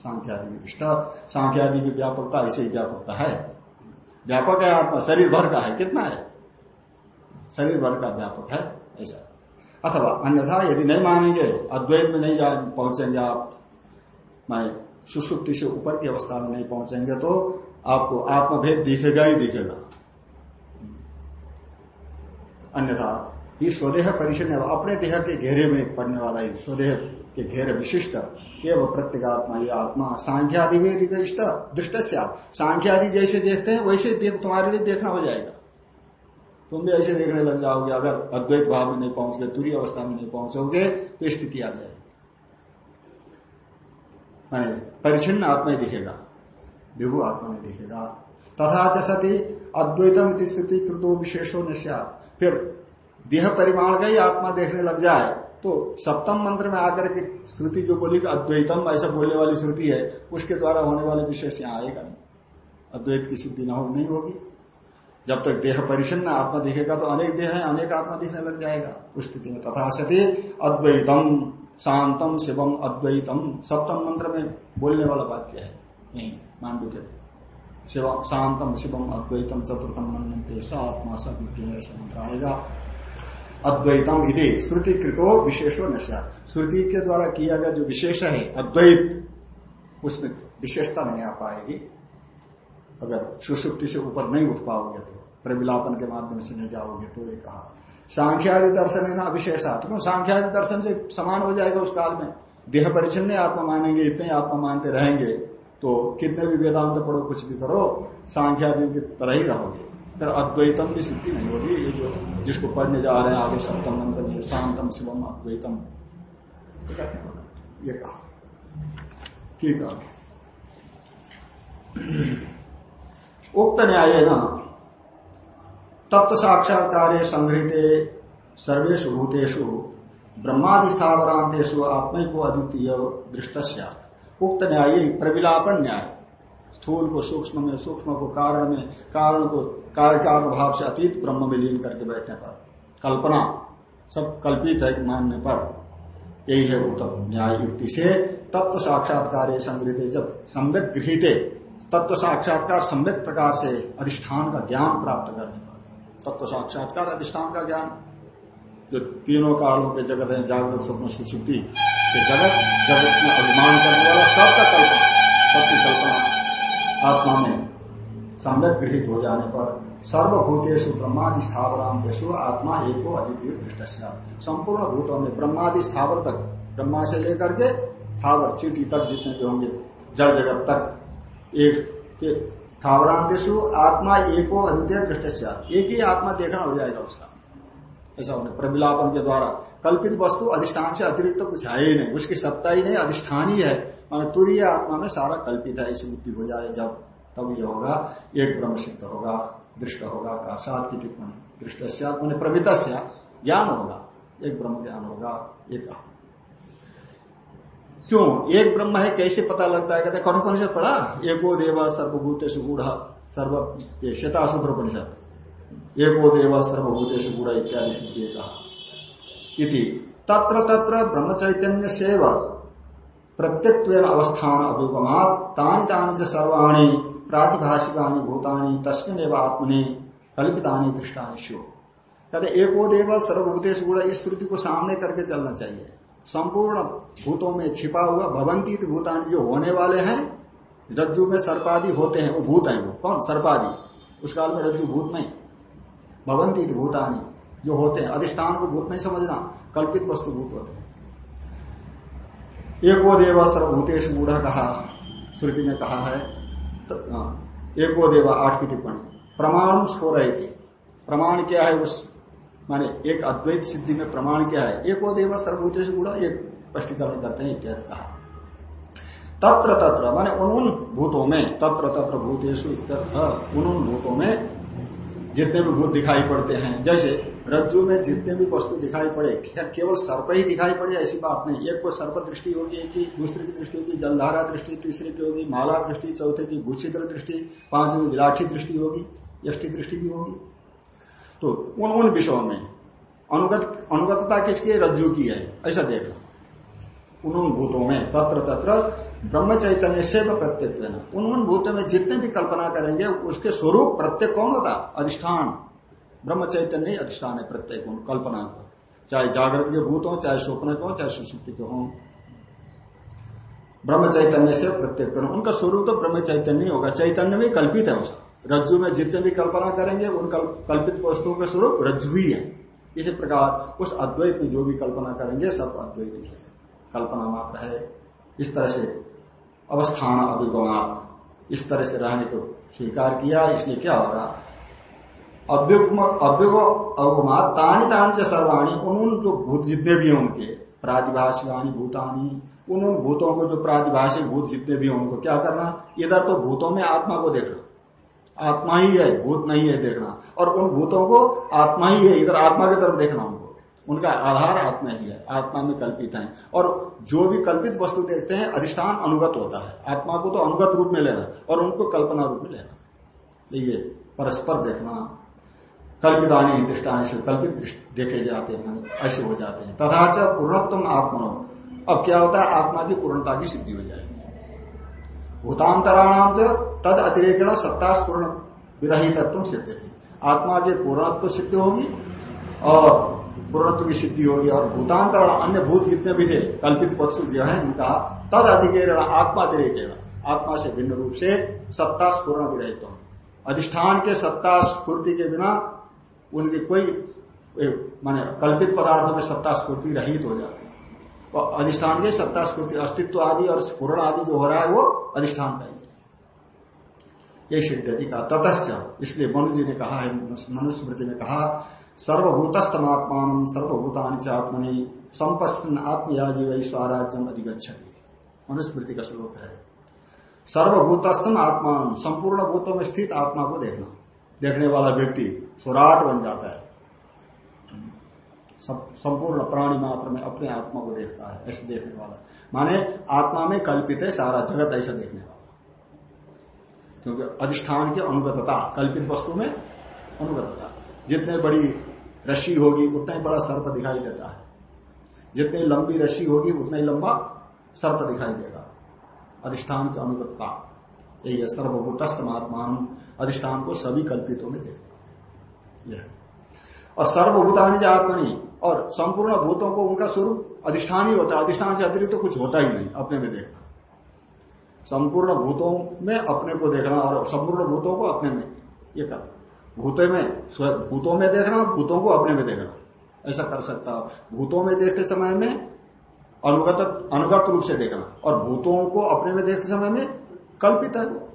Speaker 1: सांख्य आदि की दृष्टा सांख्य आदि की व्यापकता ऐसे ही व्यापकता है। व्यापक है आत्मा, शरीर भर का है, कितना है? शरीर भर का व्यापक है, ऐसा। अथवा अन्यथा यदि नहीं मानेंगे, अद्वैत में नहीं जा पहुँचेंगे आप, माने सुसुप्ति से ऊपर की अवस्था में नहीं पहुँचेंगे तो आपको आत्मभेद दिखेगा ही दिखेगा। अन्यथा ये स्वदेह परिचय, अपने देह के घेरे में पड़ने वाला स्वदेह के घेरे विशिष्ट। एवं प्रत्येगात्मा, ये आत्मा, सांख्यादि इष्ट दृष्ट सांख्यादि जैसे देखते हैं, वैसे देख, तुम्हारे लिए देखना हो जाएगा। तुम भी ऐसे देखने लग जाओगे, अगर अद्वैत भाव में नहीं पहुंचोगे दूरी अवस्था में नहीं पहुंचोगे तो स्थिति आ जाएगी। माने परिचिन्न आत्मा ही दिखेगा, विभु आत्मा नहीं दिखेगा। तथा चती अद्वैतम स्थिति कृतो विशेषो निश्चा फिर, देह परिमाण का ही आत्मा देखने लग जाए। तो सप्तम मंत्र में आकर के श्रुति जो बोली अद्वैतम, ऐसा बोलने वाली श्रुति है, उसके द्वारा होने वाले विशेष यहाँ आएगा नहीं। अद्वैत की सिद्धि न हो, नहीं होगी। जब तक देह परिचन्न आत्मा दिखेगा तो अनेक देह है, अनेक आत्मा दिखने लग जाएगा। उस स्थिति में तथा सती अद्वैतम, शांतम शिवम अद्वैतम। सप्तम मंत्र में बोलने वाला वाक्य है, यही, मांडू के शिवम, शांतम शिवम अद्वैतम, चतुर्थम मनते स आत्मा सब ऐसा मंत्र आएगा। अद्वैतम इति। श्रुति कृतो विशेषो नशा श्रुति के द्वारा किया गया जो विशेष है, अद्वैत, उसमें विशेषता नहीं आ पाएगी। अगर सुसुप्ति से ऊपर नहीं उठ पाओगे तो प्रविलापन के माध्यम से नहीं जाओगे तो ये कहा। सांख्यादि दर्शन है ना अविशेषा क्यों सांख्यादि दर्शन से समान हो जाएगा उस काल में? देह परिचन्न आत्मा मानेंगे, इतने आत्मा मानते रहेंगे। तो कितने भी वेदांत पढ़ो, कुछ भी करो, सांख्यादि की तरह ही रहोगे। अद्वैतम की सिद्धि नहीं होगी, ये जो जिसको पढ़ने जा रहे हैं आगे सप्तम मंत्र में, शांतम शिवम अद्वैतम। ये कहा। ठीक है। उक्त न्याय न तत्व साक्षात्कार संग्रहित सर्वेश भूतेषु ब्रह्मादिस्थावरांतेषु को अद्वितीय दृष्ट उक्त न्याय, प्रविलापन न्याय। स्थूल को सूक्ष्म में, सूक्ष्म को कारण में, कारण को कार्य का से अतीत ब्रह्म में लीन करके बैठने पर। कल्पना, सब कल्पित है मानने पर। यही है उत्तम न्याय युक्ति से तत्व साक्षात्कार संग्रहित, जब सम्यक गृहित, तत्व साक्षात्कार सम्यक प्रकार से अधिष्ठान का ज्ञान प्राप्त करने पर। तत्व साक्षात्कार अधिष्ठान का ज्ञान। जो तीनों कालों के जगत है, जागृत, स्वप्न सुशुद्धि जगत जगत में अभिमान करने वाला सबका कल्पना, सबकी कल्पना। आत्मा में। सम्यक गृहित हो जाने पर सर्वभूतेषु ब्रह्मादि स्थावरांतेषु आत्मा एको अद्वितीय दृष्ट संपूर्ण भूतों में ब्रह्मादि स्थावर तक ब्रह्मा से लेकर के स्थावर, चीटी तक जितने भी होंगे, जड़ जगत तक, एक स्थावरांतेषु आत्मा एको अद्वितीय दृष्ट एक ही आत्मा देखना हो जाएगा उसका। ऐसा होने प्रबिलापन के द्वारा। कल्पित वस्तु अधिष्ठान से अतिरिक्त तो कुछ है ही नहीं, उसकी सत्ता ही नहीं, अधिष्ठान ही है। मान तुरीय आत्मा में सारा कल्पित है, ऐसी बुद्धि हो जाए, जब तब यह होगा, एक ब्रह्म सिद्ध होगा, दृष्ट होगा का सात की टिप्पणी दृष्ट मैंने प्रभित ज्ञान होगा, एक ब्रह्म ज्ञान होगा, एक क्यों? एक ब्रह्म है, कैसे पता लगता है? कहते कठोपनिषद पढ़ा? एको देव सर्वभूत सुगूढ़ सर्व ये श्वेताशुद्रोपनिषद एको देव सर्वभूतेश गुण इत्यादि कहा तत्र तत्र ब्रह्म चैतन्य सेव प्रत्यक्व अवस्थान अभ्युगमात तानि तानि सर्वाणी प्रातिभाषिकानि, भूतानी तस्मिन एवं आत्मनि कल्पितानि, दृष्टानि शो कहते एको देव सर्वभूतेश गुण इस श्रुति को सामने करके चलना चाहिए। संपूर्ण भूतों में छिपा हुआ भवंती भूतानी जो होने वाले हैं, रज्जु में सर्पादि होते हैं, वो भूत है वो। कौन? सर्पादि। उस काल में रज्जु भूत नहीं। भवंती भूतानी जो होते हैं, अधिष्ठान को भूत नहीं समझना, कल्पित वस्तु भूत होते हैं। एक देव सर्वभूतेश मूढ़ कहा श्रुति ने कहा है तो, एक वो देवा आठ की टिप्पणी। प्रमाण सो रहे थे प्रमाण क्या है उस माने एक अद्वैत सिद्धि में प्रमाण क्या है? एक देव सर्वभूतेश गुड़ा एक स्पष्टीकरण करते हैं इत्यादि कहा। तत्र तत्र माने उन भूतों में तत्र तत्र भूतेश उन भूतों में जितने भी भूत दिखाई पड़ते हैं, जैसे रज्जु में जितने भी वस्तु दिखाई पड़े केवल सर्प ही दिखाई पड़े, ऐसी बात नहीं। एक को सर्प दृष्टि होगी, एक की दूसरे की दृष्टि होगी, जलधारा दृष्टि तीसरे की होगी, माला दृष्टि चौथे की भूषिद्र दृष्टि, पांचवी की विलाठी दृष्टि होगी, यष्टि दृष्टि भी होगी। तो उन उन विषयों में अनुगत, अनुगतता किसकी रज्जु की है। ऐसा देखना। उन भूतों में तत्र तत्र ब्रह्म चैतन्य से प्रत्येक लेना उन भूत में जितने भी कल्पना करेंगे, उसके स्वरूप प्रत्येक कौन होता? अधिष्ठान। ब्रह्म चैतन्य अधिष्ठान है प्रत्येक उन कल्पना को। चाहे जागृत के भूत हो, चाहे स्वप्न के हो, चाहे सुशुक्ति के हो। ब्रह्म चैतन्य से प्रत्येक उनका स्वरूप तो ब्रह्म चैतन्य होगा। चैतन्य में कल्पित है उसका रज्जु में जितने भी कल्पना करेंगे, उन कल्पित वस्तुओं का स्वरूप रज्जु ही है। इसी प्रकार उस अद्वैत में जो भी कल्पना करेंगे, सब अद्वैत ही है। कल्पना मात्र है। इस तरह से अवस्थान अभिगमात इस तरह से रहने को स्वीकार किया, इसलिए क्या होगा? अवगमात तानी तानी सर्वाणी उन जो भूत जितने भी उनके प्रातिभाषिकानी भूतानी उन उन भूतों को जो प्रातिभाषिक भूत जितने भी हैं उनको क्या करना? इधर तो भूतों में आत्मा को देखना। आत्मा ही है, भूत नहीं है देखना। और उन भूतों को आत्मा ही है, इधर आत्मा की तरफ़ देखना उनको। उनका आधार आत्मा ही है, आत्मा में कल्पित है। और जो भी कल्पित वस्तु देखते हैं, अधिष्ठान अनुगत होता है। आत्मा को तो अनुगत रूप में लेना, और उनको कल्पना रूप में लेना। ये परस्पर देखना, कल्पितानी दृष्टान से कल्पित देखे जाते हैं, ऐसे हो जाते हैं। तथा च पूर्णत्व आत्मा अब क्या होता है? आत्मा की पूर्णता की सिद्धि हो जाएगी। भूतांतराणाम च तद अतिरेकण सत्ता पूर्ण विरहितत्व सिद्ध थी आत्मा के पूर्णत्व सिद्ध होगी, और पूर्णत्व की सिद्धि होगी और भूतांतरण, अन्य भूत जितने भी थे, कल्पित पक्षु जो है, उनका तद अधिकेरण आत्मा तिरेकेण आत्मा से भिन्न रूप से सत्ता स्पूर्ण विरहित अधिष्ठान के सत्ता स्फूर्ति के बिना उनकी कोई माने कल्पित पदार्थों में सत्ता स्फूर्ति रहित हो जाती है। और अधिष्ठान के सत्ता स्फूर्ति, अस्तित्व आदि और स्पूर्ण आदि जो हो रहा है, वो अधिष्ठान का ही है। ये सिद्धति का ततश्च, इसलिए मनु जी ने कहा है, मनुस्मृति में कहा सर्वभूतस्तमात्मा सर्वभूतानि चात्मनि संपन्न आत्मयाजी वही स्वराज्यम अधिगछति मनुस्मृति का श्लोक है। सर्वभूतस्तम आत्मा संपूर्ण भूतों में स्थित आत्मा को देखना। देखने वाला व्यक्ति सुराट बन जाता है। संपूर्ण प्राणी मात्र में अपने आत्मा को देखता है, ऐसे देखने वाला। माने आत्मा में कल्पित है सारा जगत, ऐसा देखने वाला। क्योंकि अधिष्ठान की अनुगतता, कल्पित वस्तु में अनुगतता। जितने बड़ी रस्सी होगी, उतना ही बड़ा सर्प दिखाई देता है। जितनी लंबी रस्सी होगी, उतना ही लंबा सर्प दिखाई देगा। अधिष्ठान की अनुगतता, यही है सर्वभूतस्त महात्मान अधिष्ठान को सभी कल्पितों में देखना यह और सर्वभूतानि आत्मनि, और संपूर्ण भूतों को उनका स्वरूप अधिष्ठान ही होता है। अधिष्ठान से अतिरिक्त तो कुछ होता ही नहीं, अपने में देखना। संपूर्ण भूतों में अपने को देखना और संपूर्ण भूतों को अपने में, ये करना। भूतों में भूतों में देखना भूतों को अपने में देखना ऐसा कर सकता भूतों में देखते समय में अनुगत अनुगत रूप से देख देखना और भूतों को अपने में देखते समय में कल्पित है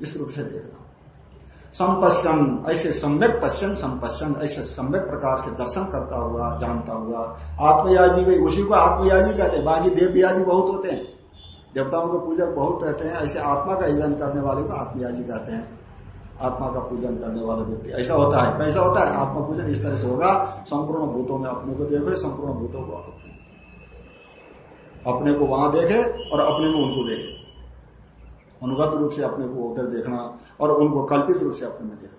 Speaker 1: इस रूप से देख देखना संपश्चन ऐसे सम्यक पश्चन संपश्चन ऐसे सम्यक प्रकार से दर्शन करता हुआ, जानता हुआ आत्मयाजी भाई उसी को आत्मयाजी कहते हैं। बाकी देवयाजी बहुत होते हैं। देवताओं के पूजक बहुत रहते हैं। ऐसे आत्मा का यजन करने वाले को आत्मयाजी कहते हैं। आत्मा का पूजन करने वाला व्यक्ति। ऐसा होता है। कैसा होता है? आत्मा पूजन इस तरह से होगा, संपूर्ण भूतों में अपने को देखे, संपूर्ण भूतों को अपने को वहाँ देखे और अपने में उनको देखे। अनुगत रूप से अपने को उधर देखना और उनको कल्पित रूप से अपने में देखना।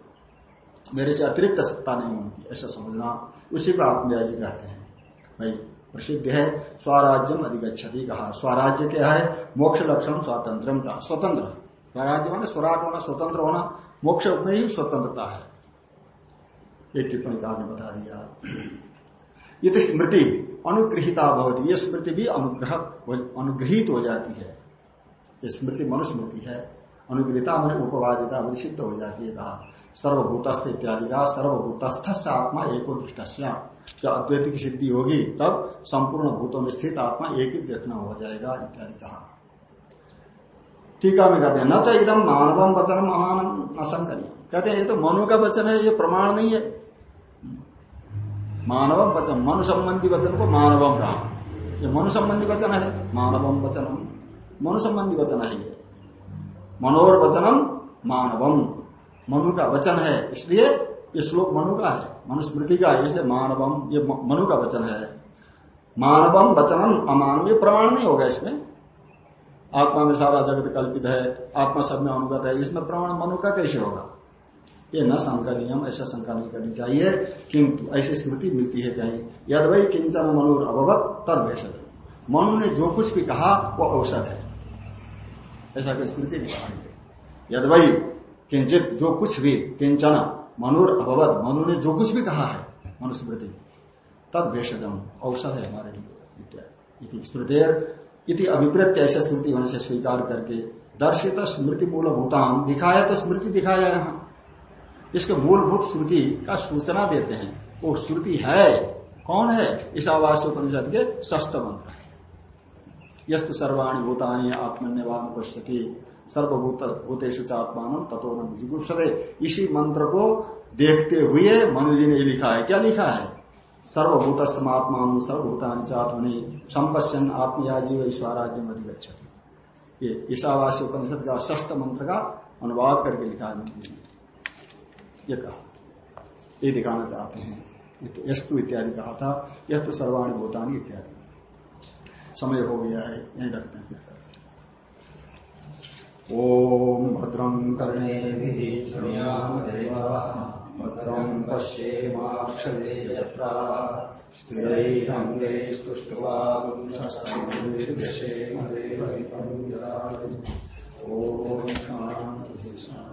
Speaker 1: मेरे से अतिरिक्त सत्ता नहीं उनकी, ऐसा समझना। उसी पर को आत्मयाजी कहते हैं। भाई, प्रसिद्ध है, स्वराज्यम अधिगछति कहा। स्वराज्य क्या है? मोक्ष लक्षण स्वातंत्र का स्वतंत्र। स्वराज्य माने स्वराट होना, स्वतंत्र होना। मोक्ष में ही स्वतंत्रता है। ये टिप्पणी कार ने बता दिया। ये स्मृति अनुग्रहिता भवती, ये स्मृति भी अनुग्रह अनुग्रहित हो जाती है। ये स्मृति मनुस्मृति है, अनुग्रहिता मैंने उपवादिता सिद्ध हो जाती है, कहा। सर्वभूतस्थ इत्यादि का सर्वभूतस्थ आत्मा एको दृष्ट जब अद्वैत की सिद्धि होगी, तब संपूर्ण भूतों में स्थित आत्मा एक ही देखना हो जाएगा, इत्यादि कहा। टीका में कहते हैं, न चाहिए मानवम वचनम अमानम न संकनीय कहते हैं, ये तो मनु का वचन है, ये प्रमाण नहीं है। मानवम वचन मनु संबंधी वचन को मानवम कहा। ये मनु संबंधी वचन है, मानवम वचनम मनु संबंधी वचन है ये। मनोर वचनम मानवम, मनु का वचन है, इसलिए ये श्लोक मनु का है, मनुस्मृति का है, इसलिए मानवम, ये मनु का वचन है। मानवम वचनम अमानव, ये प्रमाण नहीं होगा इसमें। आत्मा में सारा जगत कल्पित है, आत्मा सब में अनुगत है, इसमें प्रमाण मनु का कैसे होगा? ये न शंका नियम ऐसा शंका नहीं करनी चाहिए, किंतु ऐसी स्मृति मिलती है कहीं, यद वही किंचन मनुर अभवत तद वैषद मनु ने जो कुछ भी कहा, वो औषध है। ऐसा कोई स्मृति निकालेंगे यद वही किंचित जो कुछ भी, किंचन मनुर अभवत, मनु ने जो कुछ भी कहा है, मनुस्मृति में तद भेषजम औषध है हमारे लिए, इत्यादि। स्मृतिर इति अभिप्रेत ऐसे स्मृति होने से स्वीकार करके दर्शित स्मृति मूल मूलभूताम दिखाया तो स्मृति दिखाया यहाँ। इसके मूलभूत स्मृति का सूचना देते हैं। वो श्रुति है, कौन है? इस आवास उपनिषद के ष्ट मंत्र है। यस्तु सर्वाणी भूतानी आत्मन्यवान पश्यति, सर्वभूत भूतेश आत्मान तत्व इसी मंत्र को देखते हुए मनु जी ने लिखा है। क्या लिखा है? सर्वभूतस्तमात्मा सर्वभूतानि चात्मनि संपश्यन आत्मयाजी व ईश्वराज्य अधिगछति ये ईशावास्य उपनिषद का ष्ट मंत्र का अनुवाद करके लिखा है ये कहा। ये दिखाना चाहते हैं। यस्तु इत्यादि कहा था। यस्तु सर्वाणी भूतानी इत्यादि। समय हो गया है। यही रखते हैं ओम भद्रं कर्णे भद्रं पश्येमाक्षरे यत्रा स्थिरैरङ्गैस्तुष्ट्वा पुंसस्तैर्व्यशेम देवहितं ॐ शान्तिः।